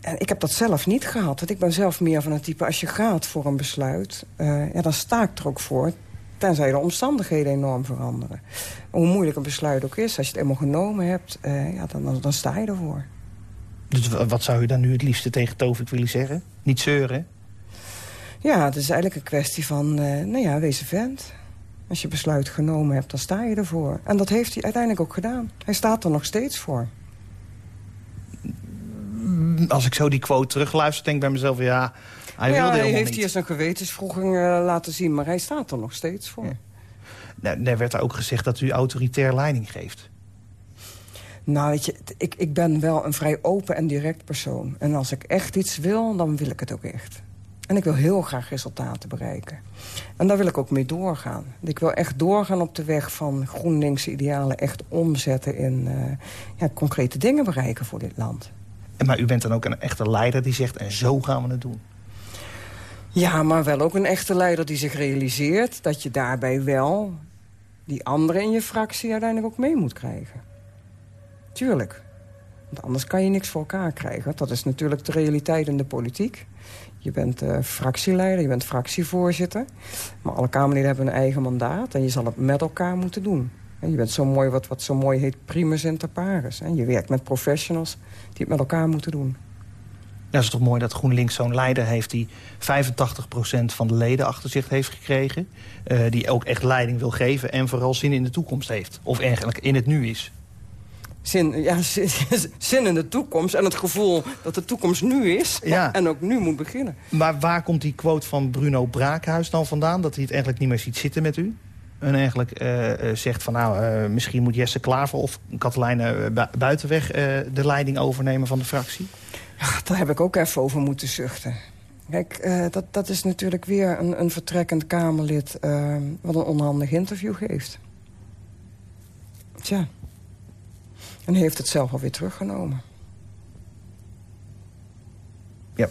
En ik heb dat zelf niet gehad. Want ik ben zelf meer van het type... als je gaat voor een besluit, dan sta ik er ook voor... tenzij de omstandigheden enorm veranderen. Hoe moeilijk een besluit ook is, als je het eenmaal genomen hebt... eh, ja, dan, dan, dan sta je ervoor. Dus wa- wat zou u dan nu het liefste tegen Tovik willen zeggen? Niet zeuren? Ja, het is eigenlijk een kwestie van, eh, nou ja, wees een vent. Als je besluit genomen hebt, dan sta je ervoor. En dat heeft hij uiteindelijk ook gedaan. Hij staat er nog steeds voor. Als ik zo die quote terugluister, denk ik bij mezelf... ja, hij ja, wilde hij heeft niet. hier zijn gewetenswroeging eh, laten zien... maar hij staat er nog steeds voor. Ja. Nou, er werd ook gezegd dat u autoritair leiding geeft. Nou, weet je, ik, ik ben wel een vrij open en direct persoon. En als ik echt iets wil, dan wil ik het ook echt. En ik wil heel graag resultaten bereiken. En daar wil ik ook mee doorgaan. Ik wil echt doorgaan op de weg van GroenLinks idealen... echt omzetten in eh, ja, concrete dingen bereiken voor dit land. En Maar u bent dan ook een echte leider die zegt... en zo gaan we het doen. Ja, maar wel ook een echte leider die zich realiseert... dat je daarbij wel die anderen in je fractie uiteindelijk ook mee moet krijgen. Tuurlijk. Want anders kan je niks voor elkaar krijgen. Dat is natuurlijk de realiteit in de politiek. Je bent eh, fractieleider, je bent fractievoorzitter. Maar alle Kamerleden hebben een eigen mandaat... en je zal het met elkaar moeten doen. En je bent zo mooi, wat, wat zo mooi heet primus inter pares. En je werkt met professionals die het met elkaar moeten doen. Ja, het is toch mooi dat GroenLinks zo'n leider heeft... die 85% van de leden achter zich heeft gekregen. eh, die ook echt leiding wil geven en vooral zin in de toekomst heeft. Of eigenlijk in het nu is. Zin, ja, *laughs* zin, zin in de toekomst en het gevoel dat de toekomst nu is... Ja. en ook nu moet beginnen. Maar waar komt die quote van Bruno Braakhuis dan vandaan? Dat hij het eigenlijk niet meer ziet zitten met u? En eigenlijk eh, eh, zegt van nou, misschien moet Jesse Klaver of Katelijne Bu- Buitenweg... de leiding overnemen van de fractie? Daar heb ik ook even over moeten zuchten. Kijk, eh, dat, dat is natuurlijk weer een, een vertrekkend Kamerlid... eh, wat een onhandig interview geeft. Tja. En heeft het zelf alweer teruggenomen. Ja.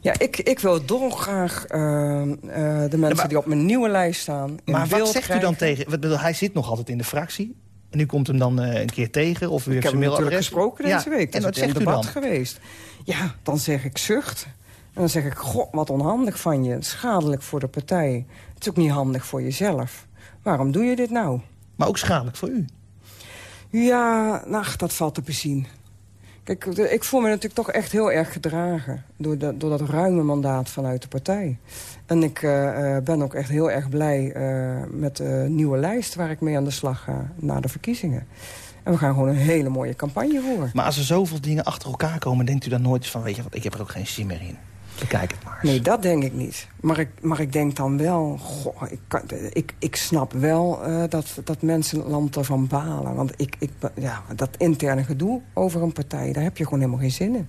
Ja, ik, ik wil dolgraag eh, de mensen maar- die op mijn nieuwe lijst staan... Maar wat zegt u dan tegen... wat bedoel, Hij zit nog altijd in de fractie. En u komt hem dan eh, een keer tegen of u Ik heeft heb hem natuurlijk gesproken deze Ja, week. En Dat wat is een zegt u debat dan? geweest. Ja, dan zeg ik zucht. En dan zeg ik, god, wat onhandig van je. Schadelijk voor de partij. Het is ook niet handig voor jezelf. Waarom doe je dit nou? Maar ook schadelijk voor u. Ja, nou, dat valt te bezien. Kijk, ik voel me natuurlijk toch echt heel erg gedragen... door, de, door dat ruime mandaat vanuit de partij. En ik eh, eh, ben ook echt heel erg blij eh, met de nieuwe lijst... waar ik mee aan de slag ga na de verkiezingen. En we gaan gewoon een hele mooie campagne voeren. Maar als er zoveel dingen achter elkaar komen... denkt u dan nooit van, weet je wat, ik heb er ook geen zin meer in. Bekijk het maar eens. Nee, dat denk ik niet. Maar ik, maar ik denk dan wel... Goh, ik, kan, ik, ik snap wel eh, dat, dat mensen het land ervan balen. Want ik, ik, ja, dat interne gedoe over een partij... daar heb je gewoon helemaal geen zin in.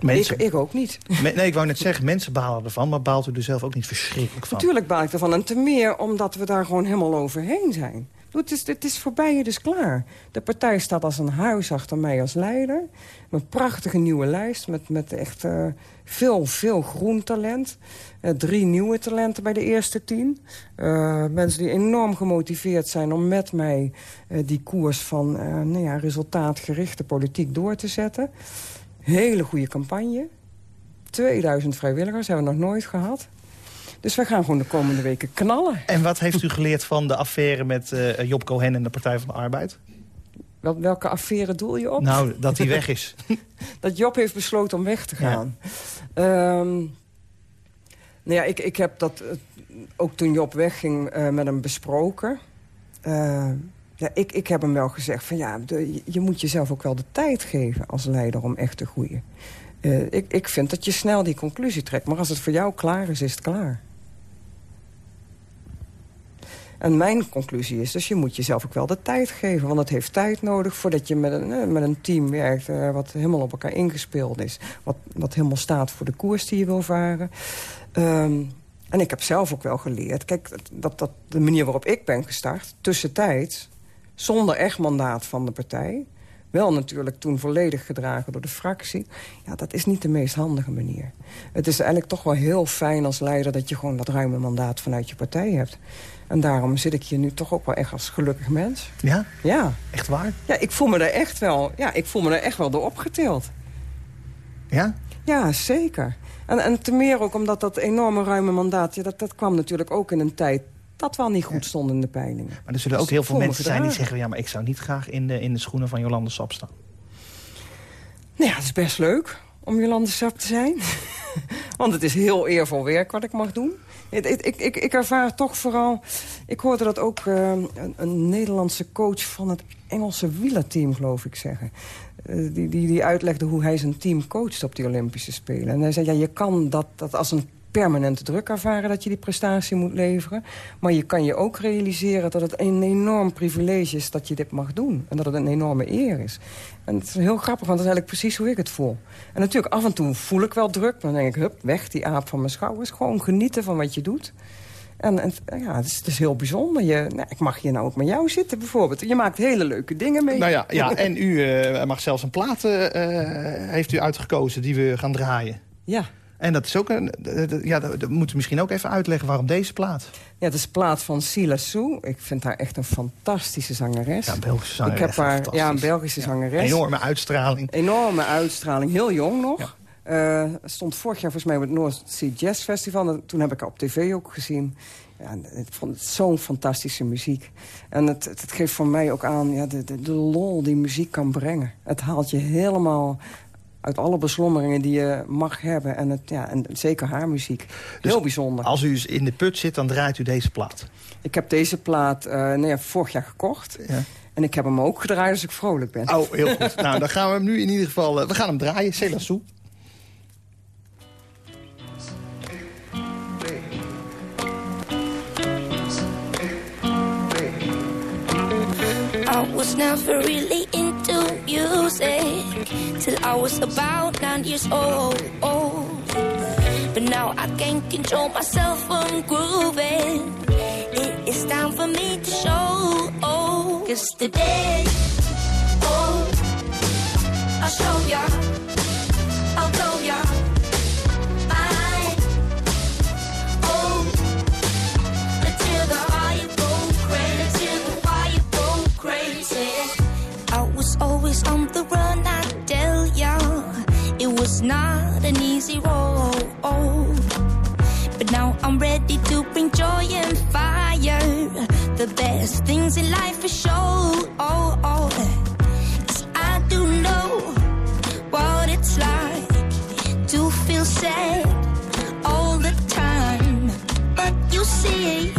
Mensen, Ik, ik ook niet. Me- nee, ik wou net zeggen, mensen balen ervan... maar baalt u er zelf ook niet verschrikkelijk van? Natuurlijk baal ik ervan. En te meer omdat we daar gewoon helemaal overheen zijn. Het is, het voorbij, het is klaar. De partij staat als een huis achter mij als leider. Een prachtige nieuwe lijst met, met echt eh, veel, veel groen talent. Eh, drie nieuwe talenten bij de eerste tien. Eh, mensen die enorm gemotiveerd zijn om met mij die koers van nou ja, resultaatgerichte politiek door te zetten. Hele goede campagne. 2000 vrijwilligers hebben we nog nooit gehad. Dus we gaan gewoon de komende weken knallen. En wat heeft u geleerd van de affaire met eh, Job Cohen en de Partij van de Arbeid? Wel, welke affaire doel je op? Nou, dat hij weg is. *laughs* Dat Job heeft besloten om weg te Ja. gaan. Ehm, nou ja, ik, ik heb dat eh, ook toen Job wegging eh, met hem besproken. Eh, ja, ik, ik heb hem wel gezegd van ja, de- je- moet jezelf ook wel de tijd geven als leider om echt te groeien. Ik, ik vind dat je snel die conclusie trekt. Maar als het voor jou klaar is, is het klaar. En mijn conclusie is dus, je moet jezelf ook wel de tijd geven. Want het heeft tijd nodig voordat je met een, eh, met een team werkt... eh, wat helemaal op elkaar ingespeeld is. Wat, wat helemaal staat voor de koers die je wil varen. Ehm, en ik heb zelf ook wel geleerd... Kijk, dat, dat, de manier waarop ik ben gestart... tussentijds, zonder echt mandaat van de partij... wel natuurlijk toen volledig gedragen door de fractie... ja, dat is niet de meest handige manier. Het is eigenlijk toch wel heel fijn als leider... dat je gewoon dat ruime mandaat vanuit je partij hebt. En daarom zit ik hier nu toch ook wel echt als gelukkig mens. Ja, Ja, echt waar? ja ik voel me er echt wel, ja, ik voel me er echt wel door opgetild. Ja? Ja, zeker. En, en te meer ook omdat dat enorme ruime mandaat... Ja, dat, dat kwam natuurlijk ook in een tijd dat wel niet goed stond in de peilingen. Maar er zullen ook Dus heel ik veel mensen zijn die zeggen... ja, maar ik zou niet graag in de, in de schoenen van Jolande Sap staan. Nou ja, het is best leuk om Jolande Sap te zijn. *laughs* Want het is heel eervol werk wat ik mag doen. Ik, ik, ik, ik ervaar toch vooral... Ik hoorde dat ook eh, een, een Nederlandse coach van het Engelse wielerteam, geloof ik, zeggen. Eh, die, die, die uitlegde hoe hij zijn team coacht op die Olympische Spelen. En hij zei, ja, je kan dat, dat als een permanente druk ervaren dat je die prestatie moet leveren. Maar je kan je ook realiseren dat het een enorm privilege is dat je dit mag doen. En dat het een enorme eer is. En het is heel grappig, want dat is eigenlijk precies hoe ik het voel. En natuurlijk, af en toe voel ik wel druk. Maar dan denk ik, hup, weg die aap van mijn schouders. Gewoon genieten van wat je doet. En, en ja, het is, het is heel bijzonder. Je, nou, ik mag hier nou ook met jou zitten, bijvoorbeeld. Je maakt hele leuke dingen mee. Nou ja, ja en u eh, mag zelfs een plaat eh, eh, heeft u uitgekozen die we gaan draaien. Ja. En dat is ook een... Ja, dat moeten we misschien ook even uitleggen waarom deze plaat. Ja, het is plaat van Sila Sue. Ik vind haar echt een fantastische zangeres. Ja, een Belgische zangeres. Ik heb haar, ja, een Belgische zangeres. Enorme uitstraling. Enorme uitstraling, heel jong nog. Eh, stond vorig jaar volgens mij op het North Sea Jazz Festival. En toen heb ik haar op tv ook gezien. Ja, ik vond het zo'n fantastische muziek. En het, het, het geeft voor mij ook aan ja, de, de, de lol die muziek kan brengen. Het haalt je helemaal uit alle beslommeringen die je mag hebben. En, het, ja, en zeker haar muziek. Dus Heel bijzonder. Als u in de put zit, dan draait u deze plaat. Ik heb deze plaat eh, nee, vorig jaar gekocht. Ja. En ik heb hem ook gedraaid als ik vrolijk ben. Oh, heel goed. nou, dan gaan we hem nu in ieder geval... eh, we gaan hem draaien, Cela Sou. I was never really into music till I was about nine years old. But now I can't control myself from grooving. It is time for me to show. Cause today, oh, I'll show ya. Not an easy road. But now I'm ready to bring joy and fire. The best things in life are show. Oh, oh. 'Cause I do know what it's like to feel sad all the time. But you see,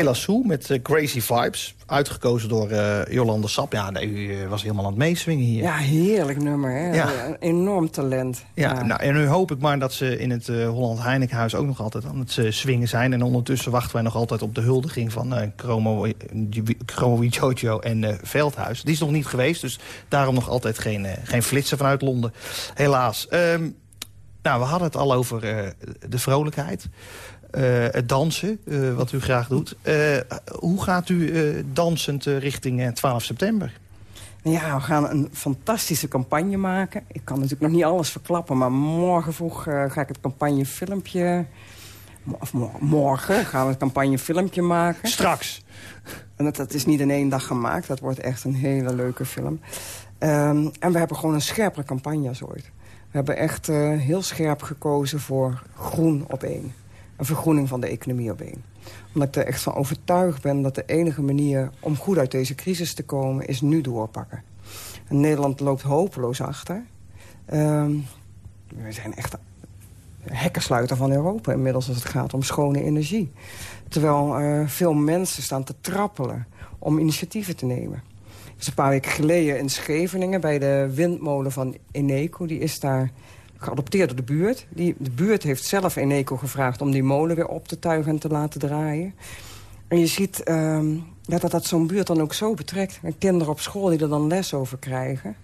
Cela Sue met eh, Crazy Vibes. Uitgekozen door eh, Jolande Sap. Ja, nee, u eh, was helemaal aan het meeswingen hier. Ja, heerlijk nummer. Hè? Ja. Een enorm talent. Ja, Nou, en nu hoop ik maar dat ze in het Holland Heinekenhuis ook nog altijd aan het swingen zijn. En ondertussen wachten wij nog altijd op de huldiging van Chromo, Chromo Jojo en Veldhuis. Die is nog niet geweest, dus daarom nog altijd geen, geen flitsen vanuit Londen. Helaas. Ehm, nou, we hadden het al over de vrolijkheid. Eh, het dansen, eh, wat u graag doet. Eh, hoe gaat u dansend richting eh, 12 september? Ja, we gaan een fantastische campagne maken. Ik kan natuurlijk nog niet alles verklappen, maar morgen vroeg ga ik het campagnefilmpje... Of mo- morgen gaan we het campagnefilmpje maken. Straks. En dat, dat is niet in één dag gemaakt. Dat wordt echt een hele leuke film. Ehm, en we hebben gewoon een scherpere campagne als ooit. We hebben echt heel scherp gekozen voor groen op één. Een vergroening van de economie op. Omdat ik er echt van overtuigd ben dat de enige manier om goed uit deze crisis te komen... is nu doorpakken. En Nederland loopt hopeloos achter. Ehm, we zijn echt hekkensluiter van Europa inmiddels als het gaat om schone energie. Terwijl veel mensen staan te trappelen om initiatieven te nemen. Dus een paar weken geleden in Scheveningen bij de windmolen van Eneco. Die is daar geadopteerd door de buurt. Die, de buurt heeft zelf Eneco gevraagd om die molen weer op te tuigen en te laten draaien. En je ziet ehm, ja, dat dat zo'n buurt dan ook zo betrekt. En kinderen op school die er dan les over krijgen.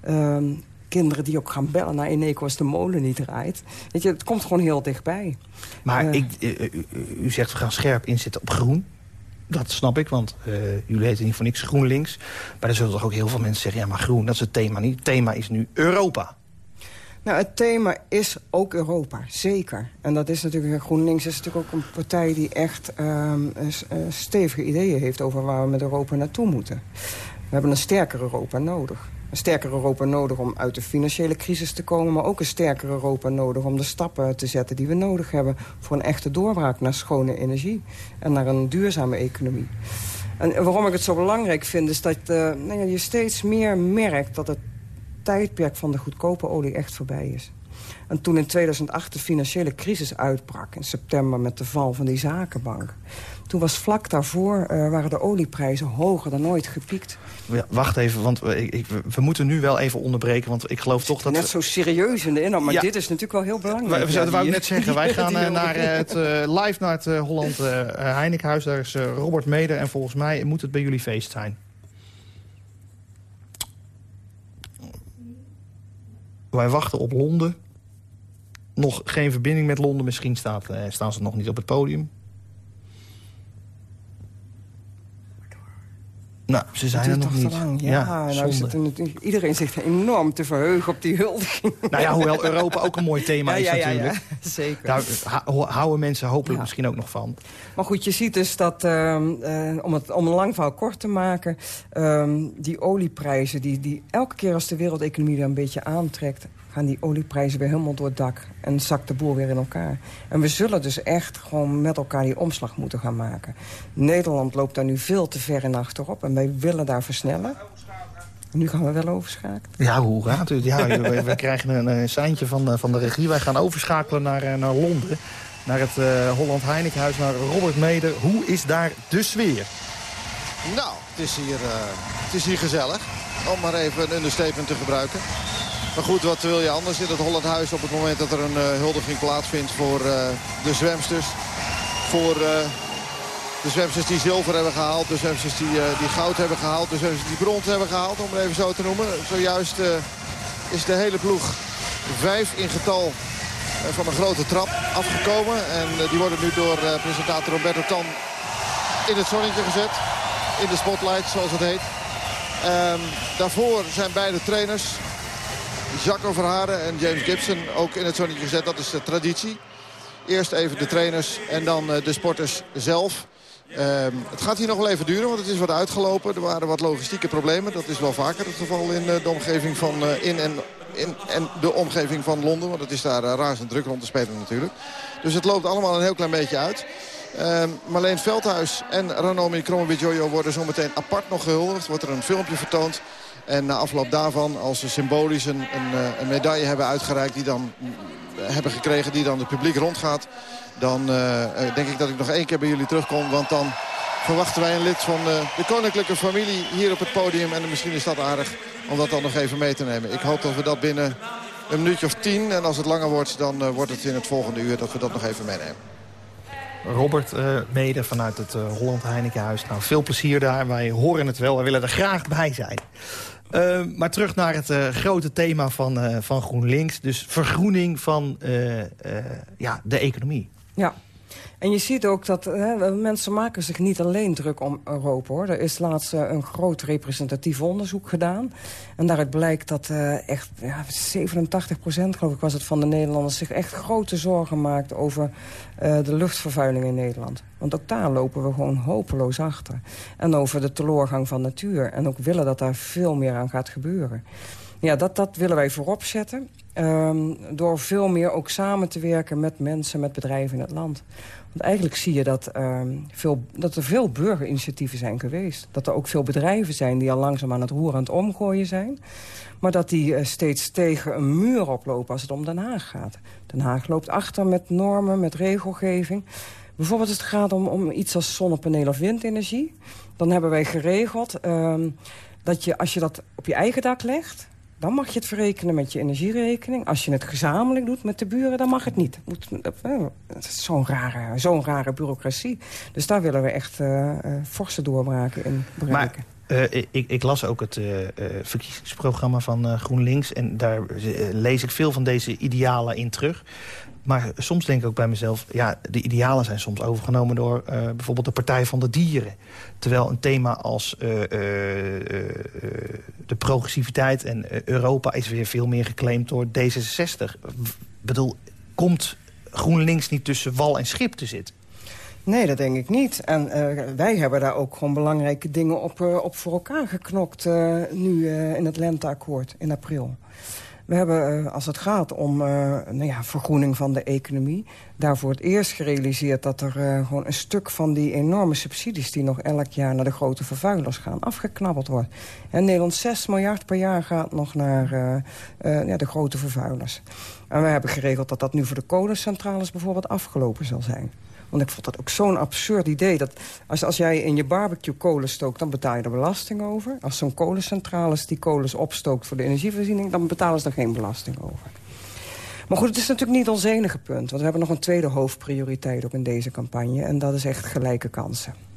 Ehm, kinderen die ook gaan bellen naar Eneco als de molen niet draait. Weet je, het komt gewoon heel dichtbij. Maar Eh. ik, eh, u, u zegt we gaan scherp inzetten op groen. Dat snap ik, want eh, jullie heten niet voor niks GroenLinks. Maar er zullen toch ook heel veel mensen zeggen... ja, maar groen, dat is het thema niet. Het thema is nu Europa. Nou, het thema is ook Europa, zeker. En dat is natuurlijk, GroenLinks is natuurlijk ook een partij die echt ehm, eh, stevige ideeën heeft over waar we met Europa naartoe moeten. We hebben een sterker Europa nodig. Een sterker Europa nodig om uit de financiële crisis te komen... maar ook een sterker Europa nodig om de stappen te zetten die we nodig hebben... voor een echte doorbraak naar schone energie en naar een duurzame economie. En waarom ik het zo belangrijk vind, is dat eh, nou je steeds meer merkt... dat het tijdperk van de goedkope olie echt voorbij is. En toen in 2008 de financiële crisis uitbrak... in september met de val van die zakenbank... toen was vlak daarvoor, eh, waren de olieprijzen hoger dan ooit gepiekt. Ja, wacht even, want we, ik, we- moeten nu wel even onderbreken. Want ik geloof toch dat... Net zo serieus in de inhoud, maar Ja. dit is natuurlijk wel heel belangrijk. We, Ja, zouden wou net zeggen, wij *laughs* gaan eh, naar eh, het, live naar het Holland Heinekenhuis. Daar is Robert Meder en volgens mij moet het bij jullie feest zijn. Wij wachten op Londen. Nog geen verbinding met Londen. Misschien staat, eh, staan ze nog niet op het podium. Nou, ze zijn er nog niet. lang. Ja, nou er iedereen zit enorm te verheugen op die huldiging. Nou ja, hoewel Europa ook een mooi thema *laughs* is natuurlijk. *laughs* zeker. Daar houden mensen hopelijk Ja. misschien ook nog van. Maar goed, je ziet dus dat, ehm, eh, om, het, om een lang verhaal kort te maken... ehm, die olieprijzen, die, die elke keer als de wereldeconomie weer een beetje aantrekt... gaan die olieprijzen weer helemaal door het dak en zakt de boel weer in elkaar. En we zullen dus echt gewoon met elkaar die omslag moeten gaan maken. Nederland loopt daar nu veel te ver in achterop en wij willen daar versnellen. En nu gaan we wel overschakelen. Ja, hoe gaat het? Ja, we, we *laughs* krijgen een, een seintje van, eh, van de regie. Wij gaan overschakelen naar, eh, naar Londen. Naar het eh, Holland Heinekenhuis, naar Robert Meder. Hoe is daar de sfeer? Nou, het is, hier, eh, het is hier gezellig. Om maar even een understatement te gebruiken. Maar goed, wat wil je anders in het Hollandhuis op het moment dat er een eh, huldiging plaatsvindt voor eh, de zwemsters. Voor eh, de zwemsters die zilver hebben gehaald, de zwemsters die, die goud hebben gehaald, de zwemsters die brons hebben gehaald, om het even zo te noemen. Zojuist is de hele ploeg vijf in getal van een grote trap afgekomen. En die worden nu door presentator Roberto Tan in het zonnetje gezet. In de spotlight, zoals het heet. Ehm, daarvoor zijn beide trainers, Jacco Verharen en James Gibson, ook in het zonnetje gezet. Dat is de traditie. Eerst even de trainers en dan eh, de sporters zelf. Ehm, het gaat hier nog wel even duren, want het is wat uitgelopen. Er waren wat logistieke problemen. Dat is wel vaker het geval in eh, de omgeving van eh, in en, in en de omgeving van Londen. Want het is daar razend druk rond te spelen natuurlijk. Dus het loopt allemaal een heel klein beetje uit. Ehm, Marleen Veldhuis en Ranomi Kromowidjojo worden zometeen apart nog gehuldigd. Wordt er een filmpje vertoond. En na afloop daarvan, als ze symbolisch een, een, eh, een medaille hebben uitgereikt... die dan mm, hebben gekregen, die dan het publiek rondgaat... dan eh, eh, denk ik dat ik nog één keer bij jullie terugkom. Want dan verwachten wij een lid van eh, de koninklijke familie hier op het podium. En misschien is dat aardig om dat dan nog even mee te nemen. Ik hoop dat we dat binnen een minuutje of tien... en als het langer wordt, dan eh, wordt het in het volgende uur... dat we dat nog even meenemen. Robert eh, Meder vanuit het eh, Holland Heinekenhuis. Nou, veel plezier daar. Wij horen het wel. Wij willen er graag bij zijn. Eh, maar terug naar het eh, grote thema van, eh, van GroenLinks. Dus vergroening van eh, ja, de economie. Ja. En je ziet ook dat hè, mensen maken zich niet alleen druk om Europa. Hoor. Er is laatst eh, een groot representatief onderzoek gedaan. En daaruit blijkt dat eh, echt ja, 87 procent, geloof ik, was het van de Nederlanders... zich echt grote zorgen maakt over eh, de luchtvervuiling in Nederland. Want ook daar lopen we gewoon hopeloos achter. En over de teloorgang van natuur. En ook willen dat daar veel meer aan gaat gebeuren. Ja, dat, dat willen wij voorop zetten. ehm, door veel meer ook samen te werken met mensen, met bedrijven in het land. Want eigenlijk zie je dat, ehm, veel, dat er veel burgerinitiatieven zijn geweest. Dat er ook veel bedrijven zijn die al langzaam aan het roer aan het omgooien zijn. Maar dat die eh, steeds tegen een muur oplopen als het om Den Haag gaat. Den Haag loopt achter met normen, met regelgeving. Bijvoorbeeld als het gaat om, om iets als zonnepaneel of windenergie. Dan hebben wij geregeld ehm, dat je als je dat op je eigen dak legt... dan mag je het verrekenen met je energierekening. Als je het gezamenlijk doet met de buren, dan mag het niet. Eh, Het is zo'n rare, zo'n rare bureaucratie. Dus daar willen we echt eh eh, forse doorbraken in bereiken. Maar ik, ik las ook het verkiezingsprogramma van GroenLinks. En daar lees ik veel van deze idealen in terug. Maar soms denk ik ook bij mezelf... ja, de idealen zijn soms overgenomen door bijvoorbeeld de Partij van de Dieren. Terwijl een thema als de progressiviteit en eh, Europa is weer veel meer geclaimd door D66. Ik bedoel, komt GroenLinks niet tussen wal en schip te zitten? Nee, dat denk ik niet. En eh, wij hebben daar ook gewoon belangrijke dingen op, eh, op voor elkaar geknokt... nu in het lenteakkoord in april. We hebben, eh, als het gaat om eh, nou ja, vergroening van de economie... daar voor het eerst gerealiseerd dat er eh, gewoon een stuk van die enorme subsidies... die nog elk jaar naar de grote vervuilers gaan, afgeknabbeld wordt. En Nederland 6 miljard per jaar gaat nog naar de grote vervuilers. En we hebben geregeld dat dat nu voor de kolencentrales bijvoorbeeld afgelopen zal zijn. Want ik vond dat ook zo'n absurd idee. Dat als, als jij in je barbecue kolen stookt, dan betaal je er belasting over. Als zo'n kolencentrales die kolens opstookt voor de energievoorziening... dan betalen ze er geen belasting over. Maar goed, het is natuurlijk niet ons enige punt. Want we hebben nog een tweede hoofdprioriteit ook in deze campagne. En dat is echt gelijke kansen.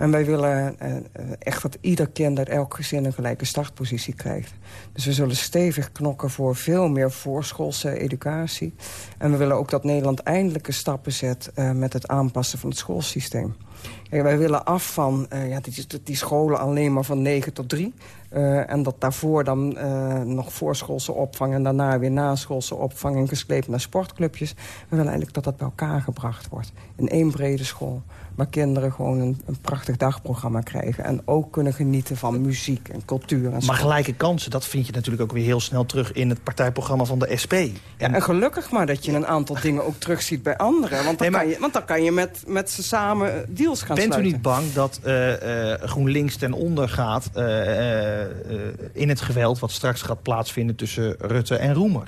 En wij willen eh, eh, echt dat ieder kind uit elk gezin een gelijke startpositie krijgt. Dus we zullen stevig knokken voor veel meer voorschoolse educatie. En we willen ook dat Nederland eindelijke stappen zet eh, met het aanpassen van het schoolsysteem. Kijk, wij willen af van ja, die, die scholen alleen maar van 9 tot 3. Uh, en dat daarvoor dan nog voorschoolse opvang... en daarna weer naschoolse opvang en gesleept naar sportclubjes. We willen eigenlijk dat dat bij elkaar gebracht wordt. In één brede school. Waar kinderen gewoon een, een prachtig dagprogramma krijgen. En ook kunnen genieten van muziek en cultuur. En Maar gelijke kansen, dat vind je natuurlijk ook weer heel snel terug... in het partijprogramma van de SP. Ja, en gelukkig maar dat je een aantal dingen ook terugziet bij anderen. Want dan, Nee, maar- kan, je, want dan kan je met, met ze samen deals gaan Bent u sluiten. niet bang dat eh, eh, GroenLinks ten onder gaat... eh, in het geweld wat straks gaat plaatsvinden tussen Rutte en Roemer?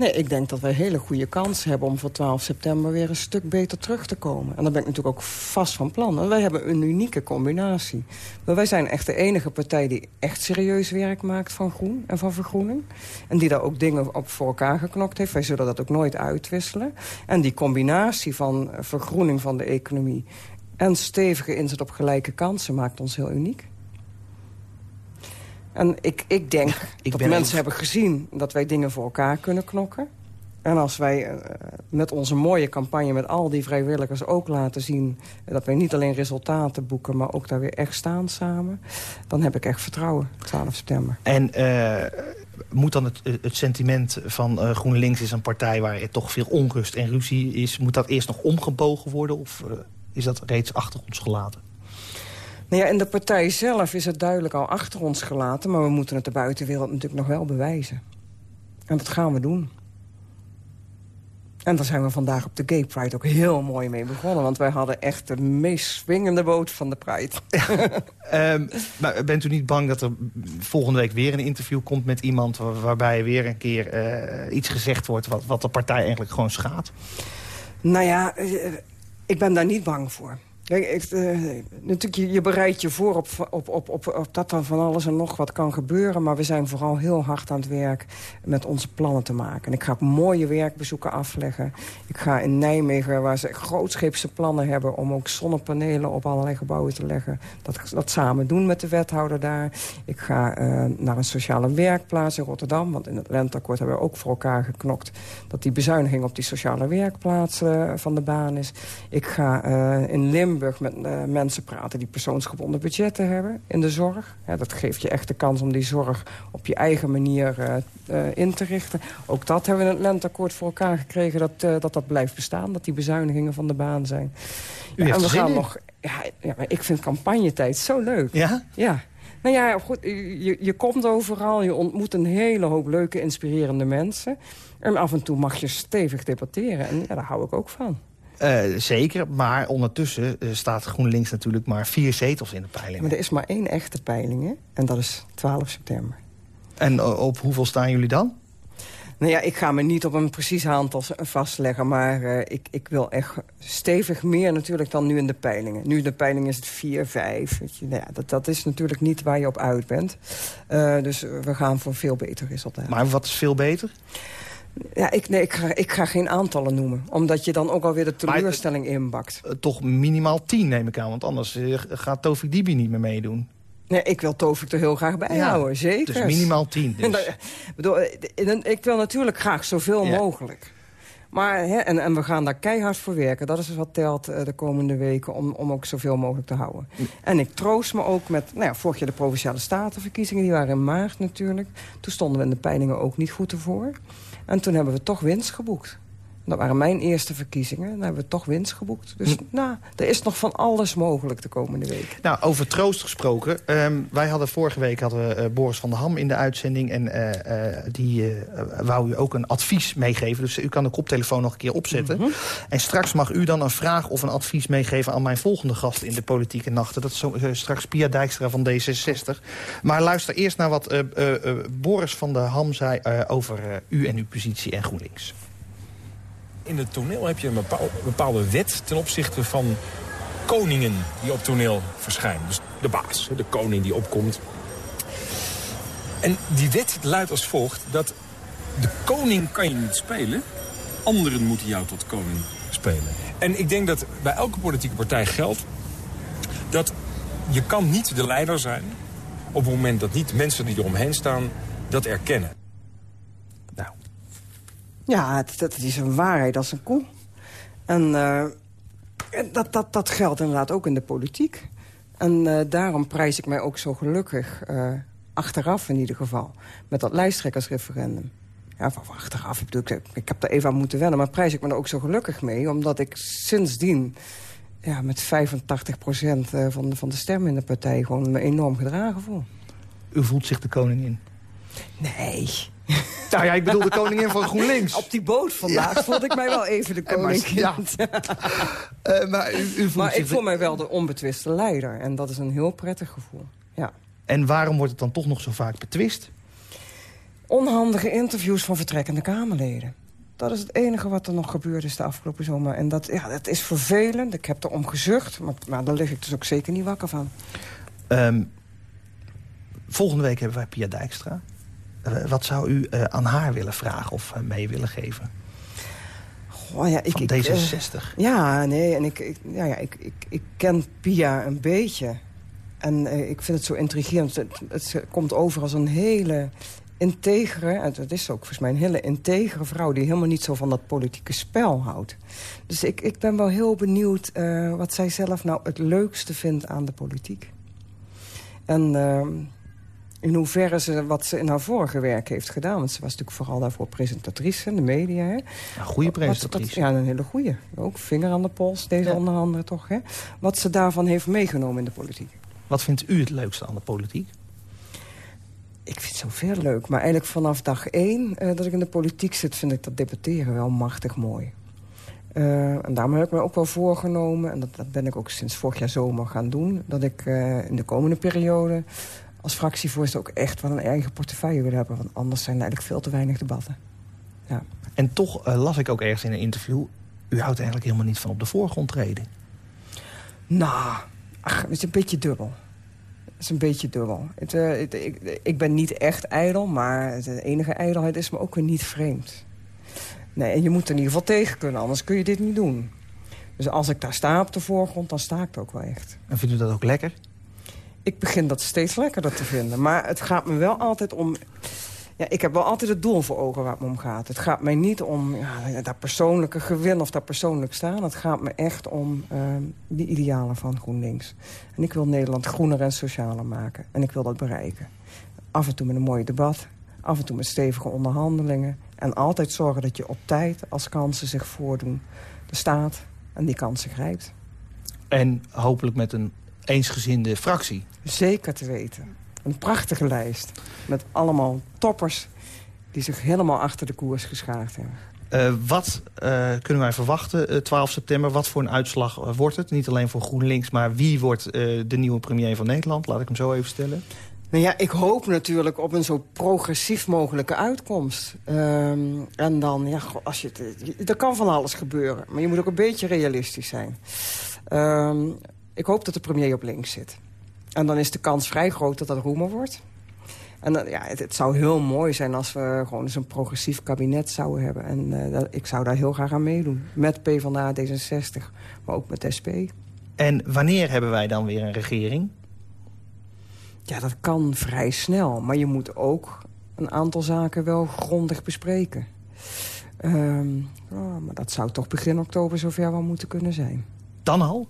Nee, ik denk dat wij hele goede kans hebben om voor 12 september weer een stuk beter terug te komen. En daar ben ik natuurlijk ook vast van plan. Wij hebben een unieke combinatie. Maar wij zijn echt de enige partij die echt serieus werk maakt van groen en van vergroening. En die daar ook dingen op voor elkaar geknokt heeft. Wij zullen dat ook nooit uitwisselen. En die combinatie van vergroening van de economie en stevige inzet op gelijke kansen maakt ons heel uniek. En ik, ik denk *laughs* ik dat mensen even- hebben gezien dat wij dingen voor elkaar kunnen knokken. En als wij eh, met onze mooie campagne met al die vrijwilligers ook laten zien... dat wij niet alleen resultaten boeken, maar ook daar weer echt staan samen... dan heb ik echt vertrouwen, 12 september. En eh, moet dan het, het sentiment van eh, GroenLinks is een partij... waar er toch veel onrust en ruzie is... moet dat eerst nog omgebogen worden of is dat reeds achter ons gelaten? Nou ja, in de partij zelf is het duidelijk al achter ons gelaten... maar we moeten het de buitenwereld natuurlijk nog wel bewijzen. En dat gaan we doen. En daar zijn we vandaag op de Gay Pride ook heel mooi mee begonnen. Want wij hadden echt de meest swingende boot van de Pride. Ehm, maar bent u niet bang dat er volgende week weer een interview komt met iemand... waar- waarbij weer een keer eh, iets gezegd wordt wat, wat de partij eigenlijk gewoon schaadt? Nou ja, eh, ik ben daar niet bang voor. Ik, eh, natuurlijk, je, bereidt je voor op, op, op, op, op dat er van alles en nog wat kan gebeuren. Maar we zijn vooral heel hard aan het werk met onze plannen te maken. En ik ga mooie werkbezoeken afleggen. Ik ga in Nijmegen, waar ze grootscheepse plannen hebben... om ook zonnepanelen op allerlei gebouwen te leggen. Dat, dat samen doen met de wethouder daar. Ik ga eh, naar een sociale werkplaats in Rotterdam. Want in het lenteakkoord hebben we ook voor elkaar geknokt... dat die bezuiniging op die sociale werkplaats eh, van de baan is. Ik ga in Limburg met eh, mensen praten die persoonsgebonden budgetten hebben in de zorg. Ja, dat geeft je echt de kans om die zorg op je eigen manier eh, eh, in te richten. Ook dat hebben we in het lenteakkoord voor elkaar gekregen... Dat, dat dat blijft bestaan, dat die bezuinigingen van de baan zijn. U heeft en we gaan in. nog... Ja, ja, maar ik vind campagnetijd zo leuk. Ja? Ja. Nou ja, goed, je, je komt overal, je ontmoet een hele hoop leuke, inspirerende mensen. En af en toe mag je stevig debatteren. En ja, daar hou ik ook van. Eh, zeker, maar ondertussen eh, staat GroenLinks natuurlijk maar vier zetels in de peilingen. Maar er is maar één echte peiling, hè? En dat is 12 september. En eh, op hoeveel staan jullie dan? Nou ja, ik ga me niet op een precies aantal vastleggen... maar ik, ik wil echt stevig meer natuurlijk dan nu in de peilingen. Nu in de peiling is het 4, 5. Weet je. Nou ja, dat, dat is natuurlijk niet waar je op uit bent. Dus we gaan voor veel beter resultaat. Maar wat is veel beter? Ja, ik, nee, ik, ga, ik ga geen aantallen noemen. Omdat je dan ook alweer de Maar- teleurstelling inbakt. Eh, toch minimaal tien neem ik aan, want anders eh, gaat Tovik Dibi niet meer meedoen. Nee, ik wil Tovik er heel graag bij Ja, houden, zeker. Dus minimaal tien. En *laughs* Dus. dat- bedoel, eh, ik wil natuurlijk graag zoveel Ja. mogelijk. Maar, hè, en, en we gaan daar keihard voor werken. Dat is wat telt de komende weken om, om ook zoveel mogelijk te houden. En ik troost me ook met, nou ja, vorig jaar de Provinciale Statenverkiezingen. Die waren in maart natuurlijk. Toen stonden we in de peilingen ook niet goed ervoor. En toen hebben we toch winst geboekt. Dat waren mijn eerste verkiezingen. Dan hebben we toch winst geboekt. Dus nou, er is nog van alles mogelijk de komende week. Nou, over troost gesproken. ehm, wij hadden vorige week hadden we, eh, Boris van der Ham in de uitzending. En eh, eh, die wou u ook een advies meegeven. Dus u kan de koptelefoon nog een keer opzetten. En straks mag u dan een vraag of een advies meegeven... aan mijn volgende gast in de Politieke Nachten. Dat is zo, straks Pia Dijkstra van D66. Maar luister eerst naar wat Boris van der Ham zei... over u en uw positie en GroenLinks. In het toneel heb je een bepaal- bepaalde wet ten opzichte van koningen die op toneel verschijnen. Dus de baas, de koning die opkomt. En die wet luidt als volgt dat de koning kan je niet spelen. Anderen moeten jou tot koning spelen. En ik denk dat bij elke politieke partij geldt dat je kan niet de leider zijn... op het moment dat niet mensen die eromheen staan dat erkennen. Ja, het, dat is een waarheid als een koe. En eh, en dat, dat, dat geldt inderdaad ook in de politiek. En eh, daarom prijs ik mij ook zo gelukkig, eh, achteraf in ieder geval... met dat lijsttrekkersreferendum. Ja, van achteraf, ik, bedoel, ik, ik heb er even aan moeten wennen... maar prijs ik me er ook zo gelukkig mee... omdat ik sindsdien ja, met 85 procent eh, van, de- van de stemmen in de partij... gewoon me enorm gedragen voel. u voelt zich de koningin. Nee. *laughs* Nou ja, ik bedoel de koningin van GroenLinks. Op die boot vandaag voelde ik mij wel even de *laughs* koningin. ja. *laughs* Eh, maar u, u voelt Maar zich ik voel mij wel de onbetwiste leider. En dat is een heel prettig gevoel. Ja. En waarom wordt het dan toch nog zo vaak betwist? Onhandige interviews van vertrekkende Kamerleden. Dat is het enige wat er nog gebeurd is de afgelopen zomer. En dat, ja, dat is vervelend. Ik heb erom gezucht. Maar, maar daar lig ik dus ook zeker niet wakker van. Ehm, volgende week hebben wij Pia Dijkstra. Eh, wat zou u eh, aan haar willen vragen of eh, mee willen geven? Oh, ja, ik, Van ik, eh, D66. ja, nee. En ik, ik, ja, ja, ik, ik, ik ken Pia een beetje. En ik vind het zo intrigerend. Het, het komt over als een hele integere... en dat is ook volgens mij een hele integere vrouw... die helemaal niet zo van dat politieke spel houdt. Dus ik, ik ben wel heel benieuwd wat zij zelf nou het leukste vindt aan de politiek. En ehm, in hoeverre ze wat ze in haar vorige werk heeft gedaan. Want ze was natuurlijk vooral daarvoor presentatrice in de media. Hè? Een goede presentatrice. ja, een hele goede. Ook vinger aan de pols, deze Ja. onder andere toch. Hè? Wat ze daarvan heeft meegenomen in de politiek. Wat vindt u het leukste aan de politiek? Ik vind zoveel leuk. Maar eigenlijk vanaf dag één eh, dat ik in de politiek zit... vind ik dat debatteren wel machtig mooi. Eh, en daarom heb ik me ook wel voorgenomen... en dat, dat ben ik ook sinds vorig jaar zomer gaan doen... dat ik eh, in de komende periode als fractievoorzitter ook echt wel een eigen portefeuille wil hebben. Want anders zijn er eigenlijk veel te weinig debatten. Ja. En toch eh, las ik ook ergens in een interview... u houdt eigenlijk helemaal niet van op de voorgrond treden. Nou, ach, het is een beetje dubbel. Het is een beetje dubbel. Het, eh, het- ik, ik ben niet echt ijdel, maar de enige ijdelheid is me ook weer niet vreemd. Nee, en je moet er in ieder geval tegen kunnen, anders kun je dit niet doen. Dus als ik daar sta op de voorgrond, dan sta ik er ook wel echt. En vindt u dat ook lekker? Ik begin dat steeds lekkerder te vinden. Maar het gaat me wel altijd om... Ja, ik heb wel altijd het doel voor ogen waar het me om gaat. Het gaat mij niet om ja, dat persoonlijke gewin of dat persoonlijk staan. Het gaat me echt om ehm die idealen van GroenLinks. En ik wil Nederland groener en socialer maken. En ik wil dat bereiken. Af en toe met een mooi debat. Af en toe met stevige onderhandelingen. En altijd zorgen dat je op tijd, als kansen zich voordoen... de staat en die kansen grijpt. En hopelijk met een eensgezinde fractie. Zeker te weten. Een prachtige lijst. Met allemaal toppers die zich helemaal achter de koers geschaard hebben. Eh, wat eh, kunnen wij verwachten eh, 12 september? Wat voor een uitslag eh, wordt het? Niet alleen voor GroenLinks, maar wie wordt eh, de nieuwe premier van Nederland? Laat ik hem zo even stellen. Nou ja, ik hoop natuurlijk op een zo progressief mogelijke uitkomst. Ehm, en dan, ja, goh, als je het, er kan van alles gebeuren. Maar je moet ook een beetje realistisch zijn. Ehm, ik hoop dat de premier op links zit. En dan is de kans vrij groot dat dat Roemer wordt. En dan, ja, het, het zou heel mooi zijn als we gewoon eens een progressief kabinet zouden hebben. En eh, dat- ik zou daar heel graag aan meedoen. Met PvdA, D66, maar ook met SP. En wanneer hebben wij dan weer een regering? Ja, dat kan vrij snel. Maar je moet ook een aantal zaken wel grondig bespreken. Ehm, oh, maar dat zou toch begin oktober zover wel moeten kunnen zijn. Dan al?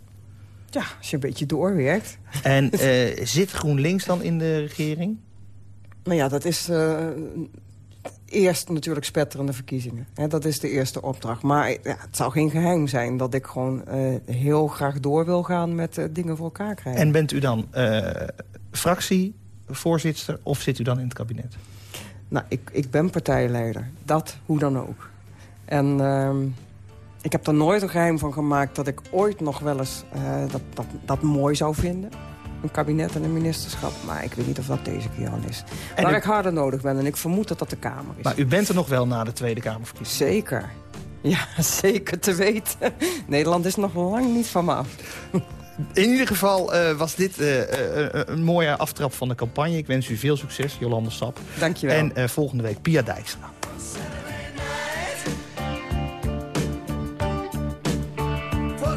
Ja, als je een beetje doorwerkt. En *laughs* eh, zit GroenLinks dan in de regering? Nou ja, dat is eh, eerst natuurlijk spetterende verkiezingen. Hè, dat is de eerste opdracht. Maar ja, het zou geen geheim zijn dat ik gewoon eh, heel graag door wil gaan met eh, dingen voor elkaar krijgen. En bent u dan eh, fractievoorzitter of zit u dan in het kabinet? Nou, ik, ik ben partijleider. Dat, hoe dan ook. En ehm, ik heb er nooit een geheim van gemaakt dat ik ooit nog wel eens eh, dat, dat, dat mooi zou vinden. Een kabinet en een ministerschap. Maar ik weet niet of dat deze keer al is. En Waar u- ik harder nodig ben. En ik vermoed dat dat de Kamer is. Maar u bent er nog wel na de Tweede Kamerverkiezingen. Zeker. Ja, *laughs* zeker te weten. Nederland is nog lang niet van me af. In ieder geval eh, was dit eh, een mooie aftrap van de campagne. Ik wens u veel succes, Jolande Sap. Dankjewel. En eh, volgende week Pia Dijkstra.